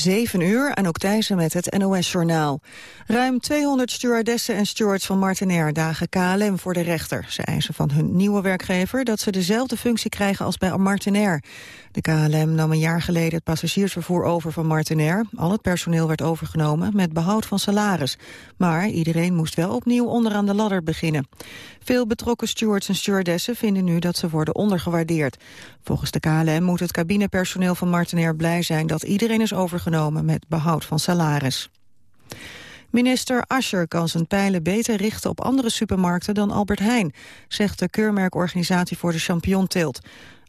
7 uur, en ook Thijssen met het NOS-journaal. Ruim 200 stewardessen en stewards van Martinair dagen KLM voor de rechter. Ze eisen van hun nieuwe werkgever dat ze dezelfde functie krijgen als bij Martinair. De KLM nam een jaar geleden het passagiersvervoer over van Martinair. Al het personeel werd overgenomen met behoud van salaris. Maar iedereen moest wel opnieuw onderaan de ladder beginnen. Veel betrokken stewards en stewardessen vinden nu dat ze worden ondergewaardeerd. Volgens de KLM moet het cabinepersoneel van Martinair blij zijn dat iedereen is overgenomen met behoud van salaris. Minister Ascher kan zijn pijlen beter richten op andere supermarkten dan Albert Heijn, zegt de keurmerkorganisatie voor de championteelt.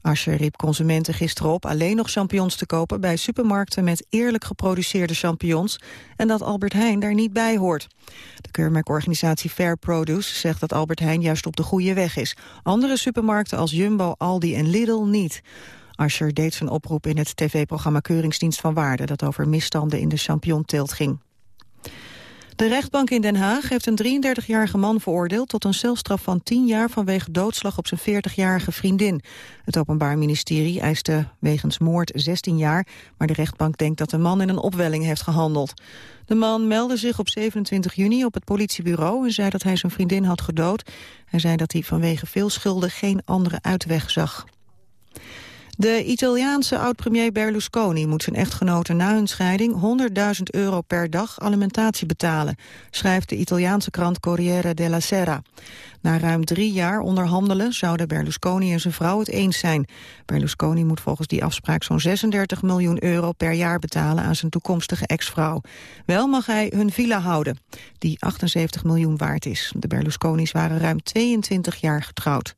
Ascher riep consumenten gisteren op alleen nog champignons te kopen bij supermarkten met eerlijk geproduceerde champignons en dat Albert Heijn daar niet bij hoort. De keurmerkorganisatie Fair Produce zegt dat Albert Heijn juist op de goede weg is. Andere supermarkten als Jumbo, Aldi en Lidl niet. Ascher deed zijn oproep in het tv-programma Keuringsdienst van Waarde dat over misstanden in de champignonteelt ging. De rechtbank in Den Haag heeft een 33-jarige man veroordeeld tot een celstraf van 10 jaar vanwege doodslag op zijn 40-jarige vriendin. Het Openbaar Ministerie eiste wegens moord 16 jaar, maar de rechtbank denkt dat de man in een opwelling heeft gehandeld. De man meldde zich op 27 juni op het politiebureau en zei dat hij zijn vriendin had gedood. Hij zei dat hij vanwege veel schulden geen andere uitweg zag. De Italiaanse oud-premier Berlusconi moet zijn echtgenote na hun scheiding 100.000 euro per dag alimentatie betalen, schrijft de Italiaanse krant Corriere della Sera. Na ruim drie jaar onderhandelen zouden Berlusconi en zijn vrouw het eens zijn. Berlusconi moet volgens die afspraak zo'n 36 miljoen euro per jaar betalen aan zijn toekomstige ex-vrouw. Wel mag hij hun villa houden, die 78 miljoen waard is. De Berlusconis waren ruim 22 jaar getrouwd.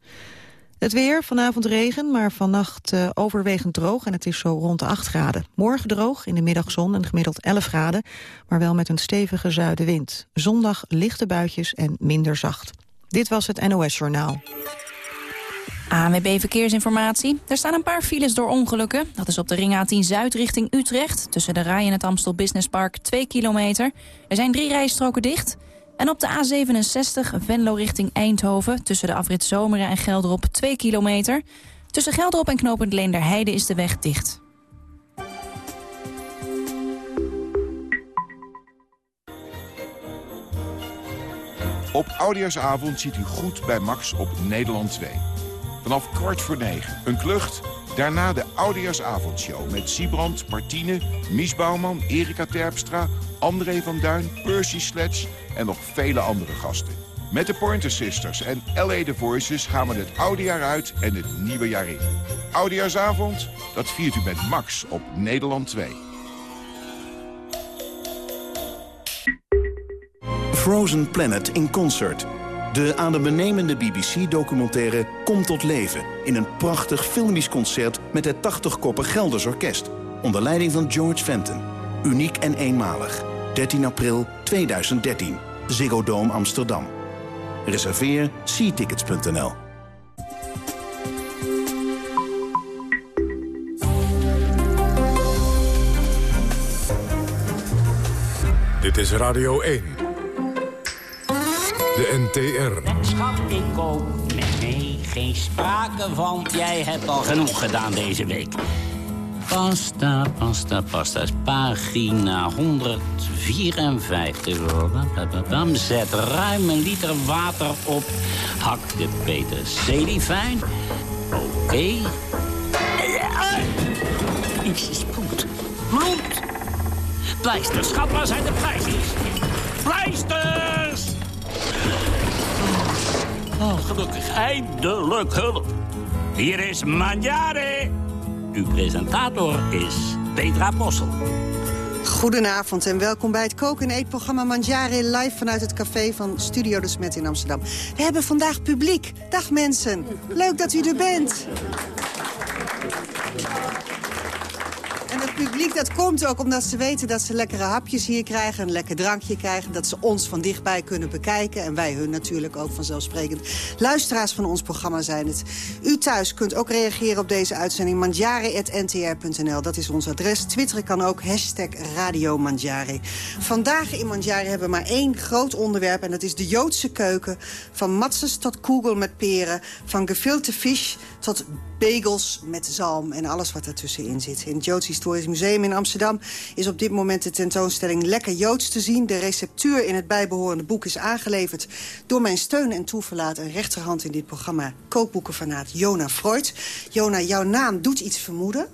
Het weer, vanavond regen, maar vannacht uh, overwegend droog en het is zo rond de 8 graden. Morgen droog, in de middag zon en gemiddeld 11 graden, maar wel met een stevige zuidenwind. Zondag lichte buitjes en minder zacht. Dit was het NOS Journaal. ANWB Verkeersinformatie. Er staan een paar files door ongelukken. Dat is op de ring A10 Zuid richting Utrecht. Tussen de Rij en het Amstel Business Park 2 kilometer. Er zijn drie rijstroken dicht. En op de A67 Venlo richting Eindhoven... tussen de afrit Zomeren en Gelderop 2 kilometer. Tussen Gelderop en knooppunt Leenderheide is de weg dicht. Op Oudejaarsavond ziet u goed bij Max op Nederland 2. Vanaf kwart voor negen een klucht Daarna de Oudejaarsavondshow met Siebrand, Martine, Mies Bouwman, Erika Terpstra, André van Duin, Percy Sledge en nog vele andere gasten. Met de Pointer Sisters en L.A. The Voices gaan we het oude jaar uit en het nieuwe jaar in. Oudejaarsavond, dat viert u met Max op Nederland 2. Frozen Planet in Concert de adembenemende BBC-documentaire komt tot leven... in een prachtig filmisch concert met het 80-koppen Gelders Orkest... onder leiding van George Fenton. Uniek en eenmalig. 13 april 2013. Ziggo Dome Amsterdam. Reserveer seatickets.nl Dit is Radio 1. De NTR. Schat, ik koop. Nee, geen sprake van. Jij hebt al genoeg gedaan deze week. Pasta, pasta, pasta. Pagina 154. Zet ruim een liter water op. Hak de peterselie fijn. Oké. Okay. Iets is bloed. Bloed! Pleisters, schat, waar zijn de pleisters? Pleisters! Oh, gelukkig, eindelijk hulp. Hier is Manjare. Uw presentator is Petra Possel. Goedenavond en welkom bij het koken- en eetprogramma Manjare... live vanuit het café van Studio de Smet in Amsterdam. We hebben vandaag publiek. Dag mensen, leuk dat u er bent. Publiek dat komt ook omdat ze weten dat ze lekkere hapjes hier krijgen... een lekker drankje krijgen, dat ze ons van dichtbij kunnen bekijken... en wij hun natuurlijk ook vanzelfsprekend. Luisteraars van ons programma zijn het. U thuis kunt ook reageren op deze uitzending mandjare.ntr.nl. Dat is ons adres. Twitteren kan ook, hashtag Radio Mandjare. Vandaag in Mandjare hebben we maar één groot onderwerp... en dat is de Joodse keuken. Van matzes tot kugel met peren, van gefilte vis tot bagels met zalm en alles wat ertussenin zit. In het Joods Historisch Museum in Amsterdam is op dit moment de tentoonstelling Lekker Joods te zien. De receptuur in het bijbehorende boek is aangeleverd door mijn steun en toeverlaat en rechterhand in dit programma kookboekenfanaat Jona Freud. Jona, jouw naam doet iets vermoeden.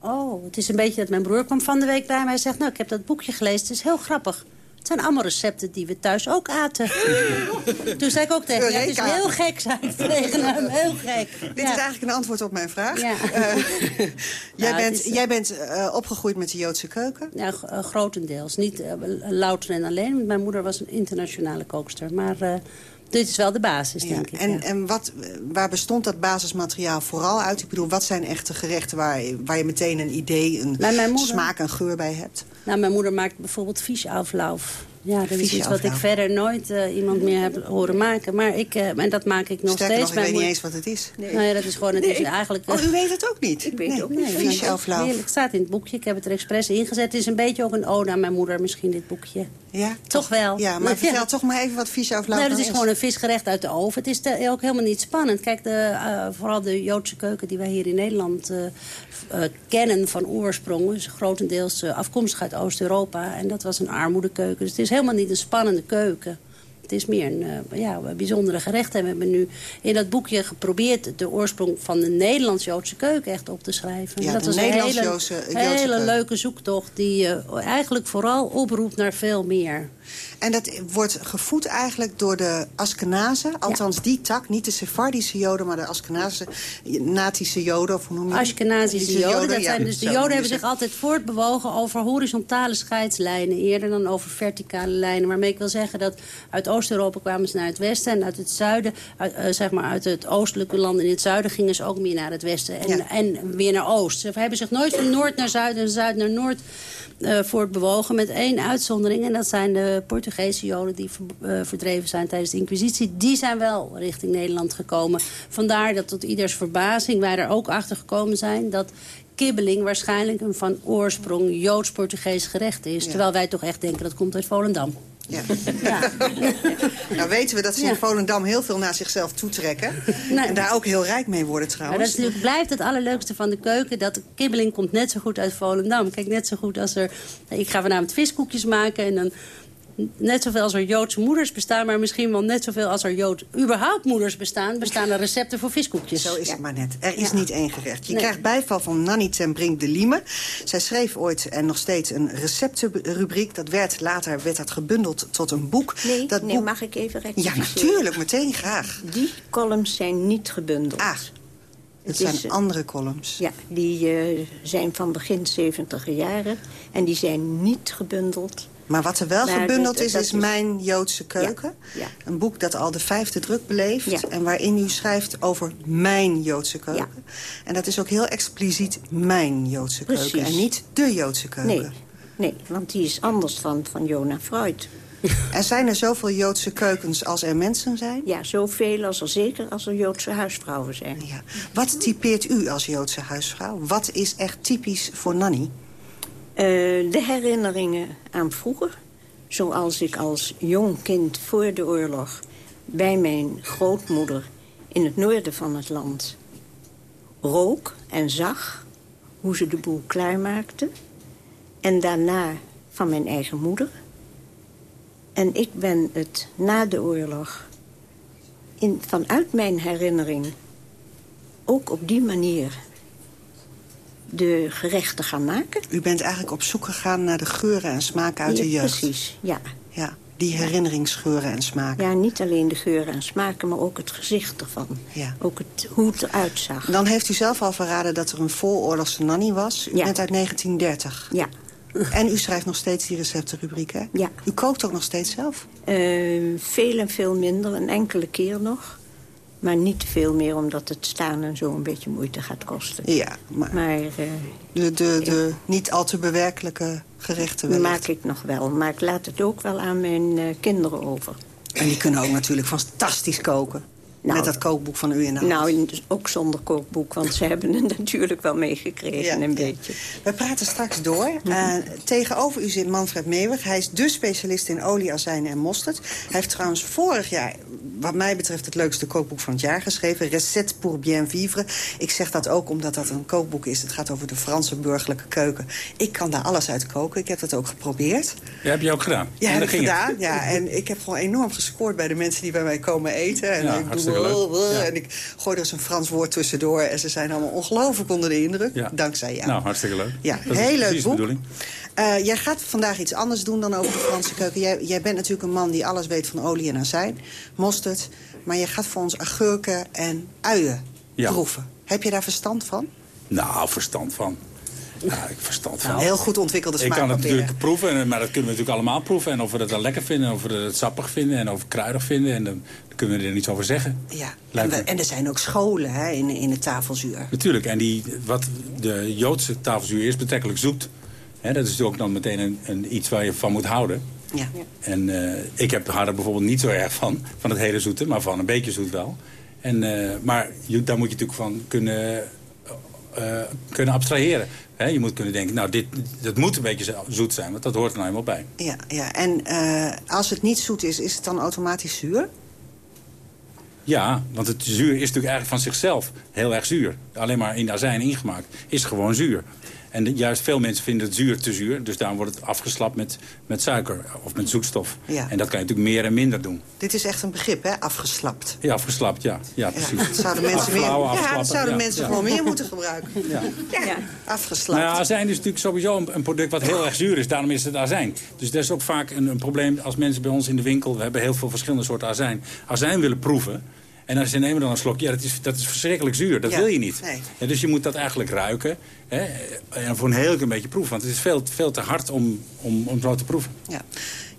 Oh, het is een beetje dat mijn broer kwam van de week bij mij en zegt... nou, ik heb dat boekje gelezen, het is heel grappig. Het zijn allemaal recepten die we thuis ook aten. Toen zei ik ook tegen hem, het is heel gek, zei ik tegen hem, heel gek. Dit is eigenlijk een antwoord op mijn vraag. Ja. Uh, jij, bent, is- jij bent uh, opgegroeid met de Joodse keuken. Ja, uh, grotendeels. Niet louter en alleen, want mijn moeder was een internationale kookster. Maar dit is wel de basis, Ja, denk ik. en ja. en wat, waar bestond dat basismateriaal vooral uit? Ik bedoel, wat zijn echte gerechten waar, waar je meteen een idee, een Bij mijn moeder- smaak, een geur bij hebt? Nou, mijn moeder maakt bijvoorbeeld fischeaflauf. Ja, dat is iets wat ik verder nooit uh, iemand meer heb horen maken. Maar ik, uh, en dat maak ik nog Sterker steeds. nog, ik weet niet eens wat het is. Nou ja, dat is gewoon, het is eigenlijk... Oh, u weet het ook niet? Ik weet nee. ook niet. Nee. Heerlijk. Het staat in het boekje. Ik heb het er expres ingezet. Het is een beetje ook een ode aan mijn moeder, misschien, dit boekje. Ja? Toch wel. Ja, maar vertel toch maar even wat fischeaflauf Nou, dat is gewoon een visgerecht uit de oven. Het is ook helemaal niet spannend. Kijk, de, eh, vooral de Joodse keuken die wij hier in Nederland eh, eh, kennen van oorsprong... is grotendeels afkomstig uit Oost-Europa. En dat was een armoedekeuken. Dus het is helemaal niet een spannende keuken. Het is meer een eh, ja, bijzondere gerecht. En we hebben nu in dat boekje geprobeerd... de oorsprong van de Nederlands-Joodse keuken echt op te schrijven. Ja, dat was een hele, Joodse hele leuke zoektocht... die eh, eigenlijk vooral oproept naar veel meer. En dat wordt gevoed eigenlijk door de Askenazen. Althans, die tak. Niet de Sephardische Joden, maar de Askenazen, Natische Joden. Of hoe noem je Die Joden. Dat ja, zijn dus, de Joden hebben zich altijd voortbewogen over horizontale scheidslijnen... eerder dan over verticale lijnen. Waarmee ik wil zeggen dat uit Oost-Europa kwamen ze naar het westen... en uit het zuiden, uit, eh, zeg maar uit het oostelijke land in het zuiden... gingen ze ook meer naar het westen en, Ja. en weer naar oost. Ze hebben zich nooit van noord naar zuid en zuid naar noord... eh, voortbewogen met één uitzondering. En dat zijn de Portugese Joden die eh, verdreven zijn tijdens de Inquisitie. Die zijn wel richting Nederland gekomen. Vandaar dat tot ieders verbazing wij er ook achter gekomen zijn... dat kibbeling waarschijnlijk een van oorsprong Joods-Portugees gerecht is. Terwijl wij toch echt denken dat komt uit Volendam. Ja. Ja. Nou weten we dat ze in Ja. Volendam heel veel naar zichzelf toetrekken. En daar ook heel rijk mee worden Maar trouwens. dat is natuurlijk, blijft het allerleukste van de keuken. Dat de kibbeling komt net zo goed uit Volendam. Kijk, net zo goed als er... Ik ga vanavond viskoekjes maken en dan... Net zoveel als er Joodse moeders bestaan... maar misschien wel net zoveel als er Jood, überhaupt moeders bestaan... bestaan er recepten voor viskoekjes. Zo is het maar net. Er is Ja. niet één gerecht. Je Nee. krijgt bijval van Nanny ten Brink de Lieme. Zij schreef ooit en nog steeds een receptenrubriek. Dat werd later werd dat gebundeld tot een boek. Nee, dat nee boek... mag ik even Ja, rectificeren? natuurlijk. Meteen graag. Die columns zijn niet gebundeld. Ah, het Het zijn is, andere columns. Ja, die eh, zijn van begin 70 jaren. En die zijn niet gebundeld. Maar wat er wel Maar gebundeld is, is Mijn Joodse Keuken. Ja, ja. Een boek dat al de vijfde druk beleeft. Ja. En waarin u schrijft over mijn Joodse keuken. En dat is ook heel expliciet mijn Joodse keuken. En niet de Joodse keuken. Nee, nee, want die is anders van, van Jona Freud. Er zijn er zoveel Joodse keukens als er mensen zijn. Ja, zoveel als er zeker als er Joodse huisvrouwen zijn. Ja. Wat typeert u als Joodse huisvrouw? Wat is echt typisch voor Nanny? Eh, de herinneringen aan vroeger. Zoals ik als jong kind voor de oorlog... bij mijn grootmoeder in het noorden van het land... rook en zag hoe ze de boel klaarmaakte. En daarna van mijn eigen moeder. En ik ben het na de oorlog... In, vanuit mijn herinnering ook op die manier de gerechten gaan maken. U bent eigenlijk op zoek gegaan naar de geuren en smaken uit de jeugd. Precies, ja. Ja, die herinneringsgeuren en smaken. Ja, niet alleen de geuren en smaken, maar ook het gezicht ervan. Ja. Ook het, hoe het eruit zag. Dan heeft u zelf al verraden dat er een vooroorlogse nanny was. U Ja. bent uit 1930. Ja. En u schrijft nog steeds die receptenrubriek, hè? Ja. U kookt ook nog steeds zelf? Eh, veel en veel minder, een enkele keer nog. Maar niet veel meer, omdat het staan en zo een beetje moeite gaat kosten. Ja, maar Maar eh, de, de, de niet al te bewerkelijke gerechten wellicht. maak ik nog wel. Maar ik laat het ook wel aan mijn eh, kinderen over. En die kunnen ook natuurlijk fantastisch koken. Nou, Met dat kookboek van u in de hand. Nou, en dus ook zonder kookboek, want ze hebben het natuurlijk wel meegekregen, Ja, een ja. beetje. We praten straks door. Eh, tegenover u zit Manfred Meeuwig. Hij is dé specialist in olie, azijn en mosterd. Hij heeft trouwens vorig jaar wat mij betreft het leukste kookboek van het jaar geschreven. Recette pour bien vivre. Ik zeg dat ook omdat dat een kookboek is. Het gaat over de Franse burgerlijke keuken. Ik kan daar alles uit koken. Ik heb dat ook geprobeerd. Ja, heb je ook gedaan? Ja, En heb ik het. gedaan. Ja, en ik heb gewoon enorm gescoord bij de mensen die bij mij komen eten. En Ja, ik doe leuk. En ik gooi er eens een Frans woord tussendoor. En ze zijn allemaal ongelooflijk onder de indruk. Dankzij jou. Nou, hartstikke leuk. Ja, Dat heel leuk boek. bedoeling. Eh, jij gaat vandaag iets anders doen dan over de Franse keuken. Jij, jij bent natuurlijk een man die alles weet van olie en azijn, mosterd. Maar je gaat voor ons agurken en uien Ja. proeven. Heb je daar verstand van? Nou, verstand van. Ja, ik verstand van. Heel goed ontwikkelde Ik kan het natuurlijk proeven, en- maar dat kunnen we natuurlijk allemaal proeven. En of we het dan lekker vinden, of we het sappig vinden en of we kruidig vinden. En dan, dan kunnen we er niets over zeggen. Ja, en, we- er zijn ook scholen hè, in, in het tafelzuur. Natuurlijk, en die, wat de Joodse tafelzuur is betrekkelijk zoet. Hè, dat is natuurlijk ook dan meteen een, een, iets waar je van moet houden. Ja. En eh, ik heb, hou er bijvoorbeeld niet zo erg van, van het hele zoete, maar van een beetje zoet wel. En, eh, maar daar moet je natuurlijk van kunnen, eh, kunnen abstraheren. Je moet kunnen denken, nou, dit, dat moet een beetje zo- zoet zijn, want dat hoort er nou eenmaal bij. Ja, ja. en eh, als het niet zoet is, is het dan automatisch zuur? Ja, want het zuur is natuurlijk eigenlijk van zichzelf heel erg zuur. Alleen maar in azijn ingemaakt is gewoon zuur. En de- juist veel mensen vinden het zuur te zuur. Dus daarom wordt het afgeslapt met, met suiker of met zoetstof. Ja. En dat kan je natuurlijk meer en minder doen. Dit is echt een begrip, hè? Afgeslapt. Ja, afgeslapt, ja. Ja, Ja, precies. dat zouden mensen, meer, ja, dat zouden ja, mensen ja. gewoon meer moeten gebruiken. Ja. Ja, afgeslapt. Nou ja, azijn is natuurlijk sowieso een, een product wat heel erg zuur is. Daarom is het azijn. Dus dat is ook vaak een, een probleem als mensen bij ons in de winkel... we hebben heel veel verschillende soorten azijn... azijn willen proeven... En als ze nemen dan een slok, ja, dat is, dat is verschrikkelijk zuur. Dat Ja, wil je niet. nee. Ja, dus je moet dat eigenlijk ruiken. Hè, en voor een heel klein beetje proeven. Want het is veel, veel te hard om, om, om zo te proeven. Ja.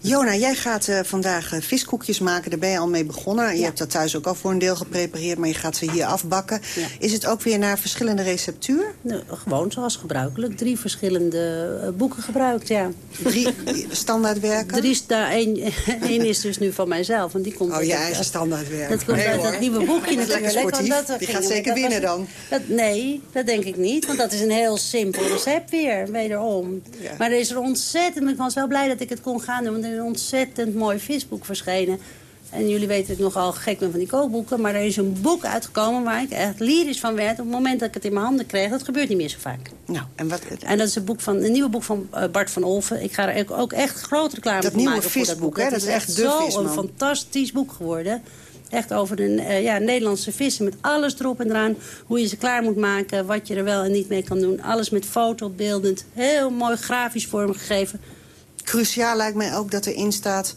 Jona, jij gaat eh, vandaag eh, viskoekjes maken. Daar ben je al mee begonnen. Je hebt dat thuis ook al voor een deel geprepareerd, maar je gaat ze hier afbakken. Ja. Is het ook weer naar verschillende receptuur? Nou, gewoon zoals gebruikelijk. Drie verschillende eh, boeken gebruikt, ja. Drie standaardwerken? Er is daar één, één is dus nu van mijzelf. En die komt Oh, je eigen standaardwerk. Dat komt Nee, uit dat nieuwe boekje Dat is lekker natuurlijk. sportief. want dat Die gaat zeker winnen dan. Dat, nee, dat denk ik niet. Want dat is een heel simpel recept weer, wederom. Ja. Maar er is er ontzettend... Ik was wel blij dat ik het kon gaan doen. Een ontzettend mooi visboek verschenen. En jullie weten dat ik nogal gek ben van die kookboeken. Maar er is een boek uitgekomen waar ik echt lyrisch van werd. Op het moment dat ik het in mijn handen kreeg. Dat gebeurt niet meer zo vaak. Nou, en wat, En dat is een, boek van, een nieuwe boek van eh, Bart van Olven. Ik ga er ook- echt grote reclame Dat voor nieuwe maken voor dat visboek, boek. hè? Het Dat is echt de zo visman. een fantastisch boek geworden. Echt over de eh, ja, Nederlandse vissen met alles erop en eraan. Hoe je ze klaar moet maken, wat je er wel en niet mee kan doen. Alles met fotobeeldend, heel mooi grafisch vormgegeven. Cruciaal lijkt mij ook dat erin staat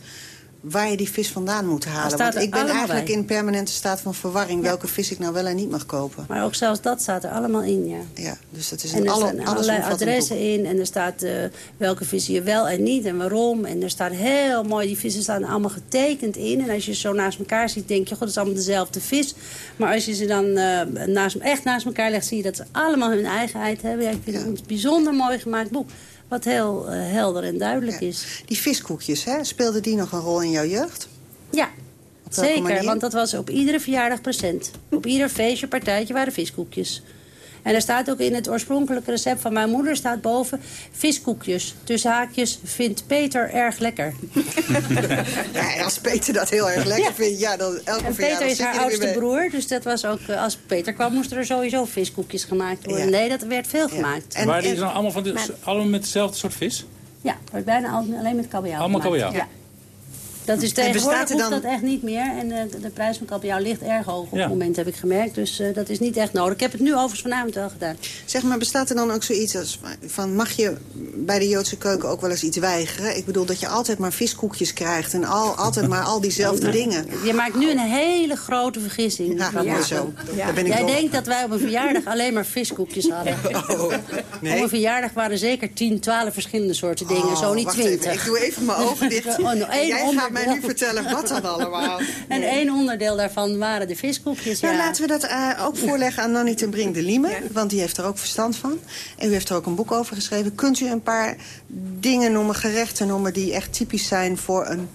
waar je die vis vandaan moet halen. Want er ik ben eigenlijk bij. in permanente staat van verwarring... welke vis ik nou wel en niet mag kopen. Maar ook zelfs dat staat er allemaal in, ja. Ja, dus dat is En een er alle, staan allerlei adressen boek. in. En er staat eh, welke vissen je wel en niet en waarom. En er staat heel mooi, die vissen staan allemaal getekend in. En als je ze zo naast elkaar ziet, denk je, god, het is allemaal dezelfde vis. Maar als je ze dan eh, naast, echt naast elkaar legt, zie je dat ze allemaal hun eigenheid hebben. Ja, ik vind Ja. het een bijzonder mooi gemaakt boek. Wat heel eh, helder en duidelijk Ja. is. Die viskoekjes, hè, speelden die nog een rol in jouw jeugd? Ja, zeker. manier? Want dat was op iedere verjaardag present. Op ieder feestje, partijtje waren viskoekjes. En er staat ook in het oorspronkelijke recept van mijn moeder... staat boven viskoekjes. Tussen haakjes vindt Peter erg lekker. Ja, en als Peter dat heel erg lekker vindt, ja, dan elke En Peter is haar oudste broer. Dus dat was ook, eh, als Peter kwam, moesten er sowieso viskoekjes gemaakt worden. Ja. Nee, dat werd veel gemaakt. En- Waren die dan allemaal, van de, Maar- allemaal met hetzelfde soort vis? Ja, wordt bijna al- alleen met kabeljauw Allemaal gemaakt. kabeljauw? Ja. Dat is bestaat tegenwoordig er hoeft dan- dat echt niet meer. En eh, de prijs van kabeljauw ligt erg hoog op Ja. het moment, heb ik gemerkt. Dus eh, dat is niet echt nodig. Ik heb het nu overigens vanavond wel gedaan. Zeg maar, bestaat er dan ook zoiets als... van mag je bij de Joodse keuken ook wel eens iets weigeren? Ik bedoel dat je altijd maar viskoekjes krijgt... en al, altijd maar al diezelfde dingen. Je maakt nu een hele grote vergissing. Ja, mooi Bossen. zo. Daar ben ik Jij dol. denkt dat wij op een verjaardag alleen maar viskoekjes hadden. Oh, Op nee. een verjaardag waren zeker 10, 12 verschillende soorten dingen. Oh, zo niet wacht even, 20. Ik doe even mijn ogen dicht. Oh, nog En één jij gaat mij nu vertellen wat dan allemaal. En één onderdeel daarvan waren de viskoekjes. Nou, ja. laten we dat eh, ook voorleggen aan Nanny ten Brink de Lieme. Want die heeft er ook verstand van. En u heeft er ook een boek over geschreven. Kunt u een paar dingen noemen, gerechten noemen... die echt typisch zijn voor een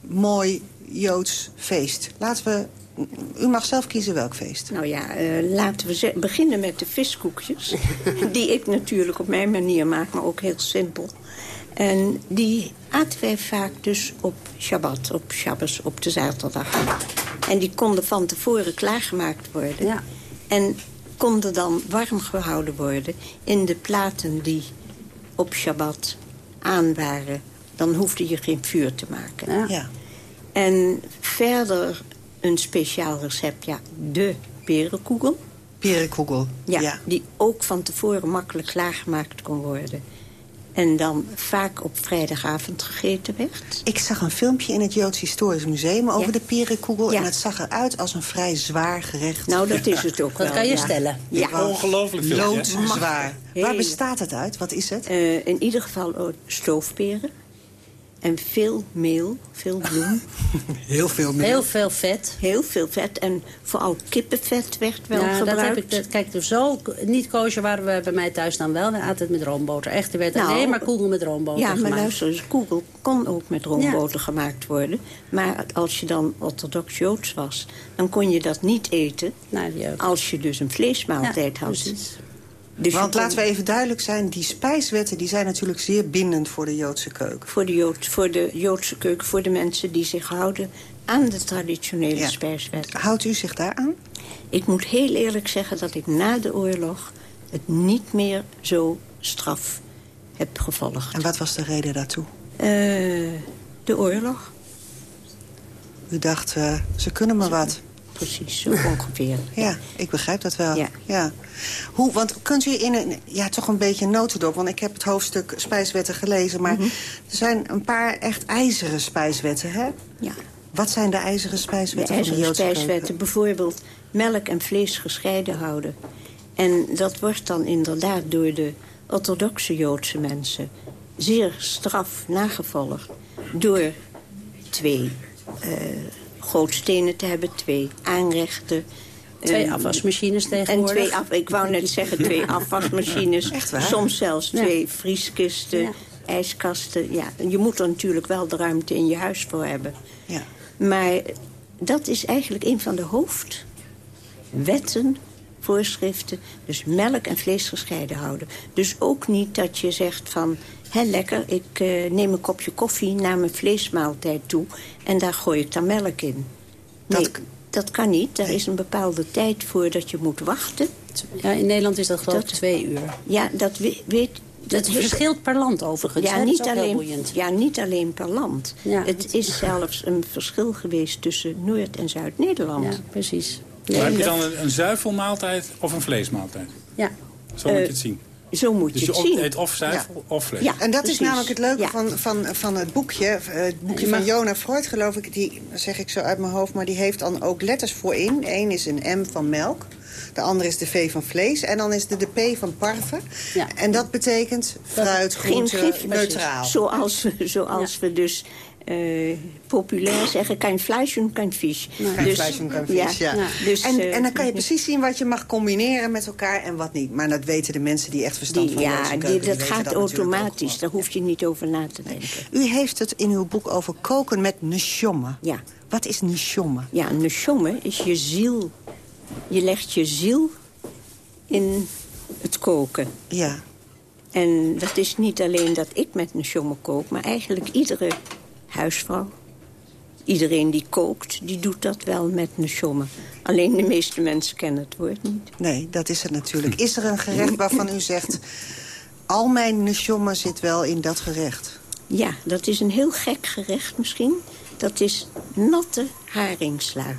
mooi Joods feest? Laten we... U mag zelf kiezen welk feest. Nou ja, eh, laten we beginnen met de viskoekjes. die ik natuurlijk op mijn manier maak, maar ook heel simpel. En die aten wij vaak dus op Shabbat, op Shabbos, op de zaterdag. En die konden van tevoren klaargemaakt worden. Ja. En konden dan warm gehouden worden in de platen die op Shabbat aan waren. Dan hoefde je geen vuur te maken. Ja. Ja. En verder een speciaal recept, ja, de perenkoegel. Perenkoegel. Ja, ja. die ook van tevoren makkelijk klaargemaakt kon worden. En dan vaak op vrijdagavond gegeten werd. Ik zag een filmpje in het Joods Historisch Museum over Ja. de perenkoegel. Ja. En het zag eruit als een vrij zwaar gerecht. Nou, dat is het ook Dat wel, kan je ja. stellen. Ja, Ongelooflijk veel. Loodzwaar. Waar bestaat het uit? Wat is het? Eh, in ieder geval oh, stoofperen. En veel meel, veel bloem. Heel veel meer. Heel veel vet. Heel veel vet. En vooral kippenvet werd wel ja, dat gebruikt. heb ik, dat- kijk, dus zo niet koosje waren we bij mij thuis dan wel. We aten het met roomboter. Echt, er werd Nou, alleen maar koegel met roomboter Ja, maar gemaakt. luister eens, koegel kon ook met roomboter gemaakt worden. Maar als je dan orthodox Joods was, dan kon je dat niet eten... Nou, als je dus een vleesmaaltijd Ja, had. precies. Dus Want laten we even duidelijk zijn, die spijswetten die zijn natuurlijk zeer bindend voor de Joodse keuken. Voor de, Jood, voor de Joodse keuken, voor de mensen die zich houden aan de traditionele Ja. spijswet. Houdt u zich daaraan? Ik moet heel eerlijk zeggen dat ik na de oorlog het niet meer zo straf heb gevolgd. En wat was de reden daartoe? Eh, de oorlog, U dacht, eh, ze kunnen me wat. Precies, zo ongeveer. Ja, ik begrijp dat wel. Ja. Ja. Hoe, want kunt u in een, ja, toch een beetje notendop... want ik heb het hoofdstuk spijswetten gelezen... maar Mhm. er zijn een paar echt ijzeren spijswetten, hè? Ja. Wat zijn de ijzeren spijswetten de ijzeren spijswetten, bijvoorbeeld melk en vlees gescheiden houden. En dat wordt dan inderdaad door de orthodoxe Joodse mensen... zeer straf nagevolgd door twee eh gootstenen te hebben, twee aanrechten... Twee eh, afwasmachines En tegenwoordig. twee af, ik wou net zeggen twee afwasmachines. Echt waar? Soms zelfs Ja. twee vrieskisten, Ja. ijskasten. Ja, je moet er natuurlijk wel de ruimte in je huis voor hebben. Ja. Maar dat is eigenlijk een van de hoofdwetten, voorschriften. Dus melk en vlees gescheiden houden. Dus ook niet dat je zegt van... hé lekker, ik eh, neem een kopje koffie naar mijn vleesmaaltijd toe... en daar gooi ik dan melk in. Nee, Dat- dat, kan niet. Er is een bepaalde tijd voor dat je moet wachten. Ja, in Nederland is dat geloof ik twee uur. Ja, dat we- weet... Dat verschilt per land overigens. Ja hè? Dat is niet, heel alleen, ja, niet alleen per land. Ja. Het is zelfs een verschil geweest tussen Noord- en Zuid-Nederland. Ja, precies. Maar heb je dan een, een zuivelmaaltijd of een vleesmaaltijd? Ja. Zo moet je Eh, het zien. Zo moet Dus je je het zien. eet of zuivel of vlees. Ja. En dat is namelijk het leuke Ja. van, van, van het boekje. eh, Het boekje Je van Jona Freud, geloof ik. Die zeg ik zo uit mijn hoofd. Maar die heeft dan ook letters voorin. Eén is een M van melk. De andere is de V van vlees. En dan is de, de P van parve. Ja. En dat betekent fruit, groente, gif, neutraal. Zoals, we- zoals we dus eh, populair zeggen, kein Fleisch en kein Fisch. Geen vlees en geen vis, ja. Ja. Dus, en, eh, en dan kan je precies zien wat je mag combineren met elkaar en wat niet. Maar dat weten de mensen die echt verstand die, van ja, keuken, die, dat gaat automatisch. Daar hoef je niet over na te denken. U heeft het in uw boek over koken met neshomme. Ja. Wat is neshomme? Ja, een neshomme is je ziel. Je legt je ziel in het koken. Ja. En dat is niet alleen dat ik met neshomme kook... maar eigenlijk iedere huisvrouw, iedereen die kookt... die doet dat wel met neshomme. Alleen de meeste mensen kennen het woord niet. Nee, dat is het natuurlijk. Is er een gerecht waarvan u zegt... al mijn neshomme zit wel in dat gerecht? Ja, dat is een heel gek gerecht misschien. Dat is natte haringsla.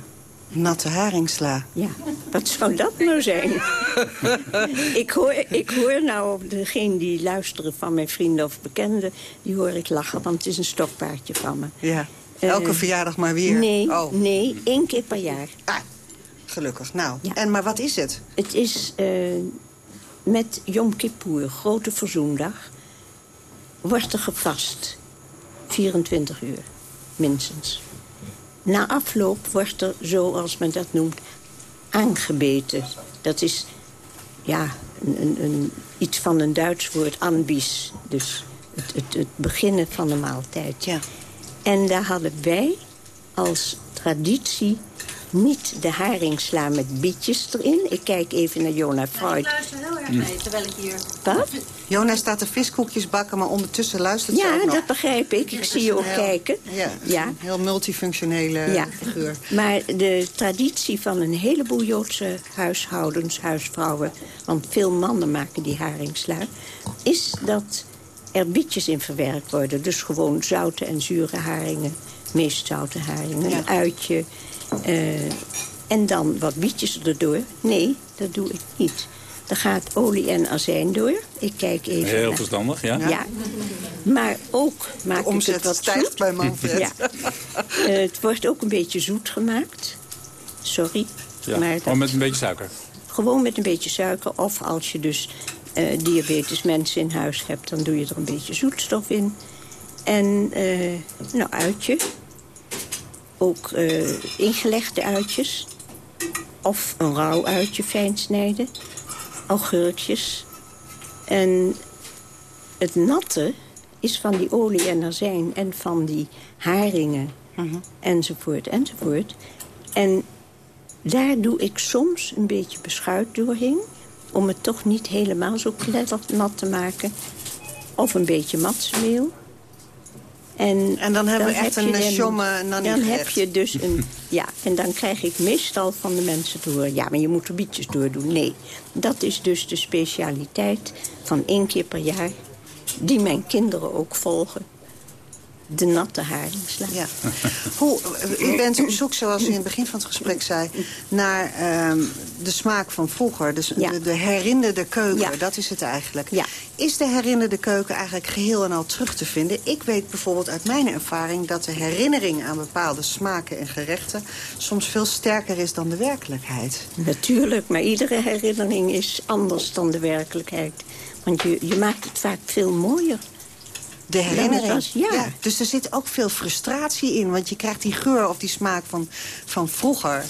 Natte haringsla. Ja, wat zou dat nou zijn? ik, hoor, ik hoor nou, degene die luisteren van mijn vrienden of bekenden... die hoor ik lachen, want het is een stokpaardje van me. Ja. Elke Eh, verjaardag maar weer. Nee, Oh, nee, één keer per jaar. ah, gelukkig. Nou, Ja. en maar wat is het? Het is eh, met Yom Kippur, grote verzoendag... wordt er gevast. 24 uur, minstens. Na afloop wordt er, zoals men dat noemt, aangebeten. Dat is ja, een, een, iets van een Duits woord, anbis. Dus het, het, het beginnen van de maaltijd. Ja. En daar hadden wij als traditie niet de haringsla met bietjes erin. Ik kijk even naar Jona Freud. Ik luister heel erg mee, terwijl ik hier... Wat? Jona staat de viskoekjes bakken, maar ondertussen luistert ze ook Ja, nog. dat begrijp ik. Ik zie je ook heel- kijken. Ja, Ja. een heel multifunctionele Ja. figuur. Maar de traditie van een heleboel Joodse huishoudens, huisvrouwen... want veel mannen maken die haringsla... is dat er bietjes in verwerkt worden. Dus gewoon zoute en zure haringen. Meest zoute haringen. Ja. Een uitje. Eh, en dan wat bietjes erdoor. Nee, dat doe ik niet. Er gaat olie en azijn door. Ik kijk even Heel naar- verstandig, ja. Ja. Maar ook maak ik omzet het wat stijgt zoet. bij Manfred. Ja. Eh, het wordt ook een beetje zoet gemaakt. Sorry. Ja, Maar dat- Gewoon met een beetje suiker. gewoon met een beetje suiker. Of als je dus eh, diabetes mensen in huis hebt... dan doe je er een beetje zoetstof in. En eh nou, uitje. Ook eh, ingelegde uitjes. Of een rauw uitje fijn snijden. Augurkjes. En het natte is van die olie en azijn en van die haringen enzovoort enzovoort. En daar doe ik soms een beetje beschuit doorheen... om het toch niet helemaal zo kletternat te maken. Of een beetje matsemeel. En, En dan hebben we echt heb een, eh, dan- shomme nani Dan heb je dus een... Ja, en dan krijg ik meestal van de mensen te horen... ja, maar je moet er bietjes door doen. Nee, dat is dus de specialiteit van één keer per jaar... die mijn kinderen ook volgen. De natte haringsla. Ja. Hoe, u bent op zoek, zoals u in het begin van het gesprek zei... naar ehm, de smaak van vroeger. Dus Ja. de, de herinnerde keuken, Ja. dat is het eigenlijk. Ja. Is de herinnerde keuken eigenlijk geheel en al terug te vinden? Ik weet bijvoorbeeld uit mijn ervaring... dat de herinnering aan bepaalde smaken en gerechten... soms veel sterker is dan de werkelijkheid. Natuurlijk, maar iedere herinnering is anders dan de werkelijkheid. Want je, je maakt het vaak veel mooer. De herinnering. ja. Dus er zit ook veel frustratie in. Want je krijgt die geur of die smaak van, van vroeger...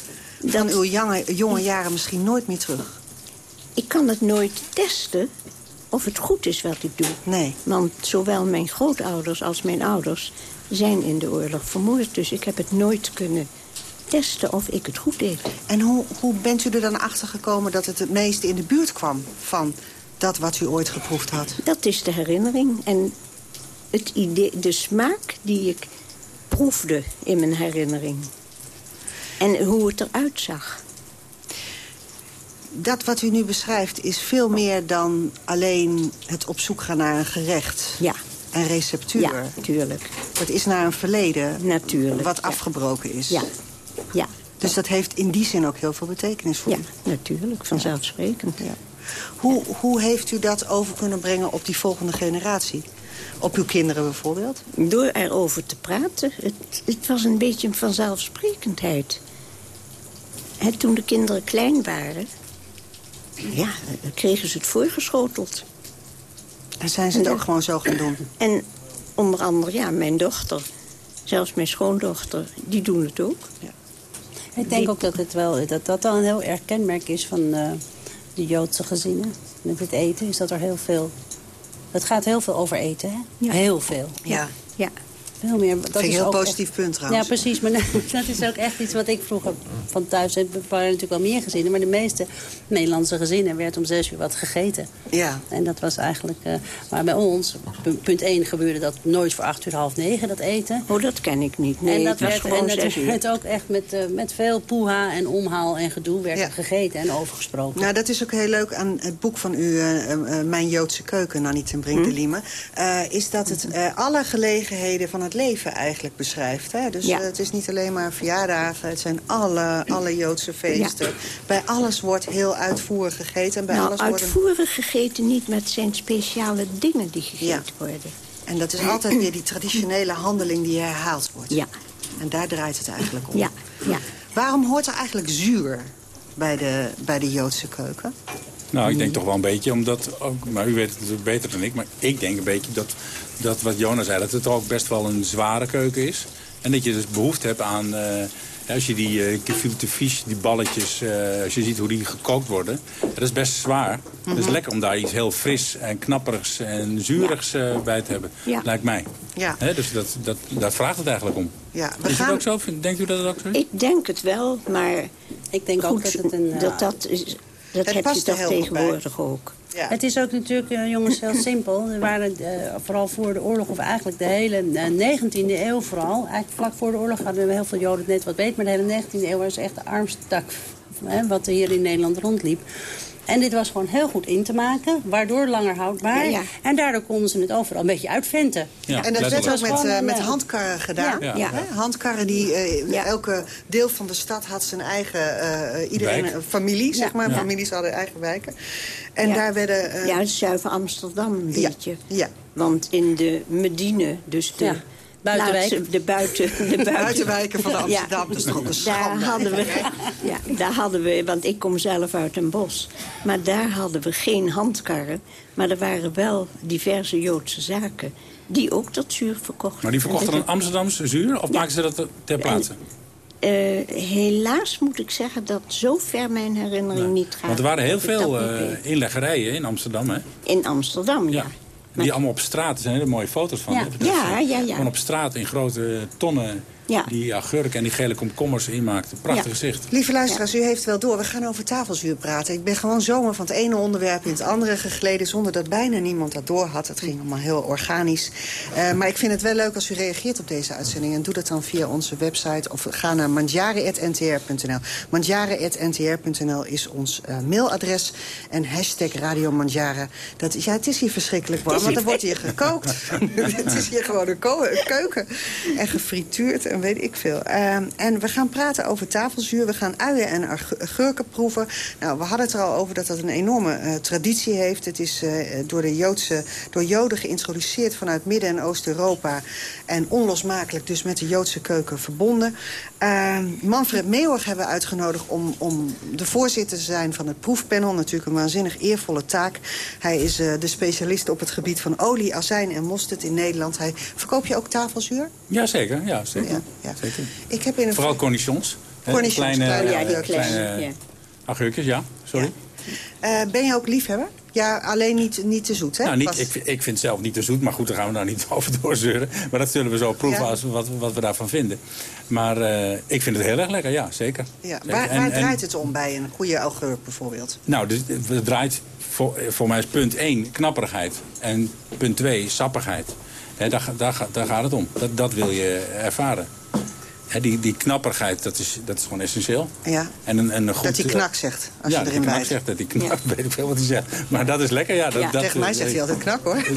van uw jonge, jonge jaren misschien nooit meer terug. Ik kan het nooit testen of het goed is wat ik doe. Nee. Want zowel mijn grootouders als mijn ouders zijn in de oorlog vermoord. Dus ik heb het nooit kunnen testen of ik het goed deed. En hoe, hoe bent u er dan achter gekomen dat het het meeste in de buurt kwam... van dat wat u ooit geproefd had? Dat is de herinnering. En het idee, de smaak die ik proefde in mijn herinnering. En hoe het eruit zag. Dat wat u nu beschrijft is veel meer dan alleen het op zoek gaan naar een gerecht... Ja, en receptuur. ja, tuurlijk. Dat is naar een verleden Natuurlijk. wat ja. afgebroken is. Ja, ja, Dus dat heeft in die zin ook heel veel betekenis voor ja, u. natuurlijk. Vanzelfsprekend. Ja. Hoe, hoe heeft u dat over kunnen brengen op die volgende generatie? Op uw kinderen bijvoorbeeld? Door erover te praten, het, het was een beetje een vanzelfsprekendheid. Hè, toen de kinderen klein waren, ja, kregen ze het voorgeschoteld. En zijn ze het ook gewoon zo gaan doen? En onder andere, ja, mijn dochter, zelfs mijn schoondochter, die doen het ook. Ik denk ook dat het wel, dat, dat wel een heel erg kenmerk is van eh, de Joodse gezinnen. Met het eten is dat er heel veel... Het gaat heel veel over eten, hè? Ja. Heel veel. Ja. Ja, Veel meer. Dat Vind is een heel ook positief echt- punt trouwens. Ja, precies. Maar dat is ook echt iets wat ik vroeger van thuis... Er waren natuurlijk wel meer gezinnen, maar de meeste Nederlandse gezinnen... werd om zes uur wat gegeten. Ja. En dat was eigenlijk... eh, maar bij ons, pu- punt één, gebeurde dat nooit voor acht uur, half negen, dat eten. oh, dat ken ik niet. Nee, en dat werd, gewoon en dat werd ook echt met, eh, met veel poeha en omhaal en gedoe... werd Ja. er gegeten en overgesproken. Nou, dat is ook heel leuk aan het boek van u, eh, Mijn Joodse Keuken, Nanny ten Brink de Hm? Eh, is dat het eh, alle gelegenheden van het leven eigenlijk beschrijft. Hè? Dus Ja. eh, het is niet alleen maar verjaardagen, het zijn alle, alle Joodse feesten. Bij alles wordt heel uitvoerig gegeten. En bij Nou, alles wordt een- uitvoerig gegeten niet, maar het zijn speciale dingen die gegeten Ja. worden. En dat is altijd weer die traditionele handeling die herhaald wordt. Ja, En daar draait het eigenlijk om. ja, ja. Waarom hoort er eigenlijk zuur bij de, bij de Joodse keuken? Nou, ik denk toch wel een beetje, omdat ook, maar u weet het natuurlijk beter dan ik, maar ik denk een beetje dat, dat wat Jonas zei, dat het ook best wel een zware keuken is. En dat je dus behoefte hebt aan, eh, als je die uh, gefilte fish, die balletjes, uh, als je ziet hoe die gekookt worden... dat is best zwaar. Het is Mhm. lekker om daar iets heel fris en knapperigs en zuurigs uh, bij te hebben. Ja. Lijkt mij. Ja. Hè, dus dat, dat, daar vraagt het eigenlijk om. Ja, we is gaan- het ook zo? Denkt u dat het ook zo is? Ik denk het wel, maar Ik denk ook dat het een... eh, dat, dat, is, dat Het heb je past toch tegenwoordig ook. Ja. Het is ook natuurlijk, eh, jongens, heel simpel. Er waren eh, vooral voor de oorlog, of eigenlijk de hele eh, 19e eeuw vooral... eigenlijk vlak voor de oorlog hadden we heel veel Joden het net wat beter... maar de hele 19e eeuw was echt de armste tak hè, wat er hier in Nederland rondliep. En dit was gewoon heel goed in te maken, waardoor langer houdbaar. Ja, ja. En daardoor konden ze het overal een beetje uitventen. Ja, en dat werd ook met, eh, met eh, handkarren gedaan. Ja. Ja. Hè? Handkarren die eh, Ja. elke deel van de stad had zijn eigen eh, iedereen Wijk. een familie, zeg maar. Ja. Families hadden eigen wijken. En Ja. daar werden eh, Ja, het zuiver Amsterdam een Ja. beetje. ja, Want in de Medine, dus de, Ja, buitenwijk. de, buiten, de buiten, buitenwijken van Amsterdam. Dat is toch ook een Daar hadden, we, ja, daar hadden we, want ik kom zelf uit een bos. Maar daar hadden we geen handkarren. Maar er waren wel diverse Joodse zaken die ook dat zuur verkochten. Maar die verkochten En dan Amsterdamse zuur? Of maken ze dat ter plaatse? Eh, helaas moet ik zeggen dat zo ver mijn herinnering niet gaat. Want er waren heel veel eh, weet. inleggerijen in Amsterdam, hè? In Amsterdam, ja. Die allemaal op straat. Zijn hele mooie foto's van. Ja. Ja, ja, ja. Gewoon op straat in grote tonnen Ja. die agurken en die gele komkommers inmaakten. Prachtig Ja. gezicht. Lieve luisteraars, u heeft wel door. We gaan over tafelzuur praten. Ik ben gewoon zomaar van het ene onderwerp in het andere gegleden... zonder dat bijna niemand dat door had. Het ging allemaal heel organisch. Eh, maar ik vind het wel leuk als u reageert op deze uitzending. En doe dat dan via onze website of ga naar mandjaren.ntr.nl. Mandjaren.ntr.nl is ons eh, mailadres. En hashtag Radio Mandjaren. Dat is, ja, het is hier verschrikkelijk warm, want er wordt hier gekookt. het is hier gewoon een keuken. En gefrituurd weet ik veel. Ehm, en we gaan praten over tafelzuur. We gaan uien en ag- gurken proeven. Nou, we hadden het er al over dat dat een enorme eh, traditie heeft. Het is eh, door, de Joodse, door Joden geïntroduceerd vanuit Midden- en Oost-Europa. En onlosmakelijk dus met de Joodse keuken verbonden. Ehm, Manfred Meeuwig hebben we uitgenodigd om, om de voorzitter te zijn van het proefpanel. Natuurlijk een waanzinnig eervolle taak. Hij is eh, de specialist op het gebied van olie, azijn en mosterd in Nederland. Hij, verkoop je ook tafelzuur? Jazeker, ja, zeker. Ja, ja. zeker. Ik heb in een Vooral cornichons. hè, Cornichons, kleine, kleine Ja, die eh, kleine, kleine ja. agurkjes, ja. Sorry. Eh, ben je ook liefhebber? Ja, alleen niet, niet te zoet, hè? Nou, niet, ik, ik vind het zelf niet te zoet, maar goed, daar gaan we nou niet over doorzeuren. Maar dat zullen we zo proeven Ja. als we, wat, wat we daarvan vinden. Maar eh, ik vind het heel erg lekker, ja, zeker. ja. Zeker. Waar, En- waar en- draait het om bij een goede augurk bijvoorbeeld? Nou, dus, het draait, voor, voor mij is punt 1 knapperigheid. En punt 2 sappigheid. Daar, daar, daar gaat het om. Dat, dat wil je ervaren. Hè, die, die knapperigheid, dat is, dat is gewoon essentieel. Ja. En een, een goed, dat hij knak zegt, als ja, je erin bijt. zegt, dat hij knak, weet ik veel wat hij zegt. Maar dat is lekker, ja. Dat, Ja, dat, Tegen mij zegt hij altijd knak, hoor.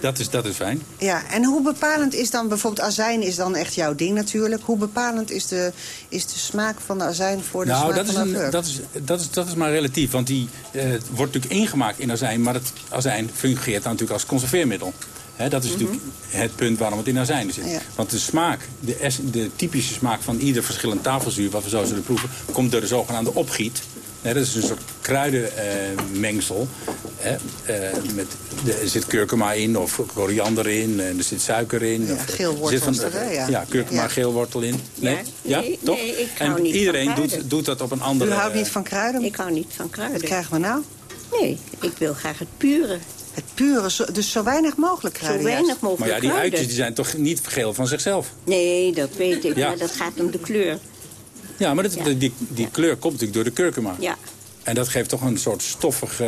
Dat is, dat is fijn. ja, en hoe bepalend is dan bijvoorbeeld azijn is dan echt jouw ding natuurlijk. Hoe bepalend is de, is de smaak van de azijn voor de Nou, smaak dat is, van een, dat, is, dat, is, dat is maar relatief. Want die eh, wordt natuurlijk ingemaakt in azijn. Maar het azijn fungeert dan natuurlijk als conserveermiddel. Hè, dat is natuurlijk het punt waarom het in azijn zit. Ja. Want de smaak, de, de typische smaak van ieder verschillend tafelzuur... wat we zo zullen proeven, komt door de zogenaamde opgiet. Hè, dat is een soort kruidenmengsel. hè, eh, met, er zit kurkuma in of koriander in. En er zit suiker in. Ja, of, er geelwortel zit van- hè? Ja. Ja, kurkuma, Ja. geelwortel in. Nee? Ja. Ja, Nee, toch? nee, ik hou en niet iedereen doet, doet dat op een andere... U houdt niet van kruiden? Ik hou niet van Wat kruiden. krijgen we nou? Nee, ik wil graag het pure. Het pure, zo- dus zo weinig mogelijk Zo weinig juist. Maar mogelijk ja, die kruiden. uitjes die zijn toch niet geel van zichzelf? Nee, dat weet ik, Ja. maar dat gaat om de kleur. Ja, maar dat, Ja. die, die kleur komt natuurlijk door de kurkuma. Ja, En dat geeft toch een soort stoffig...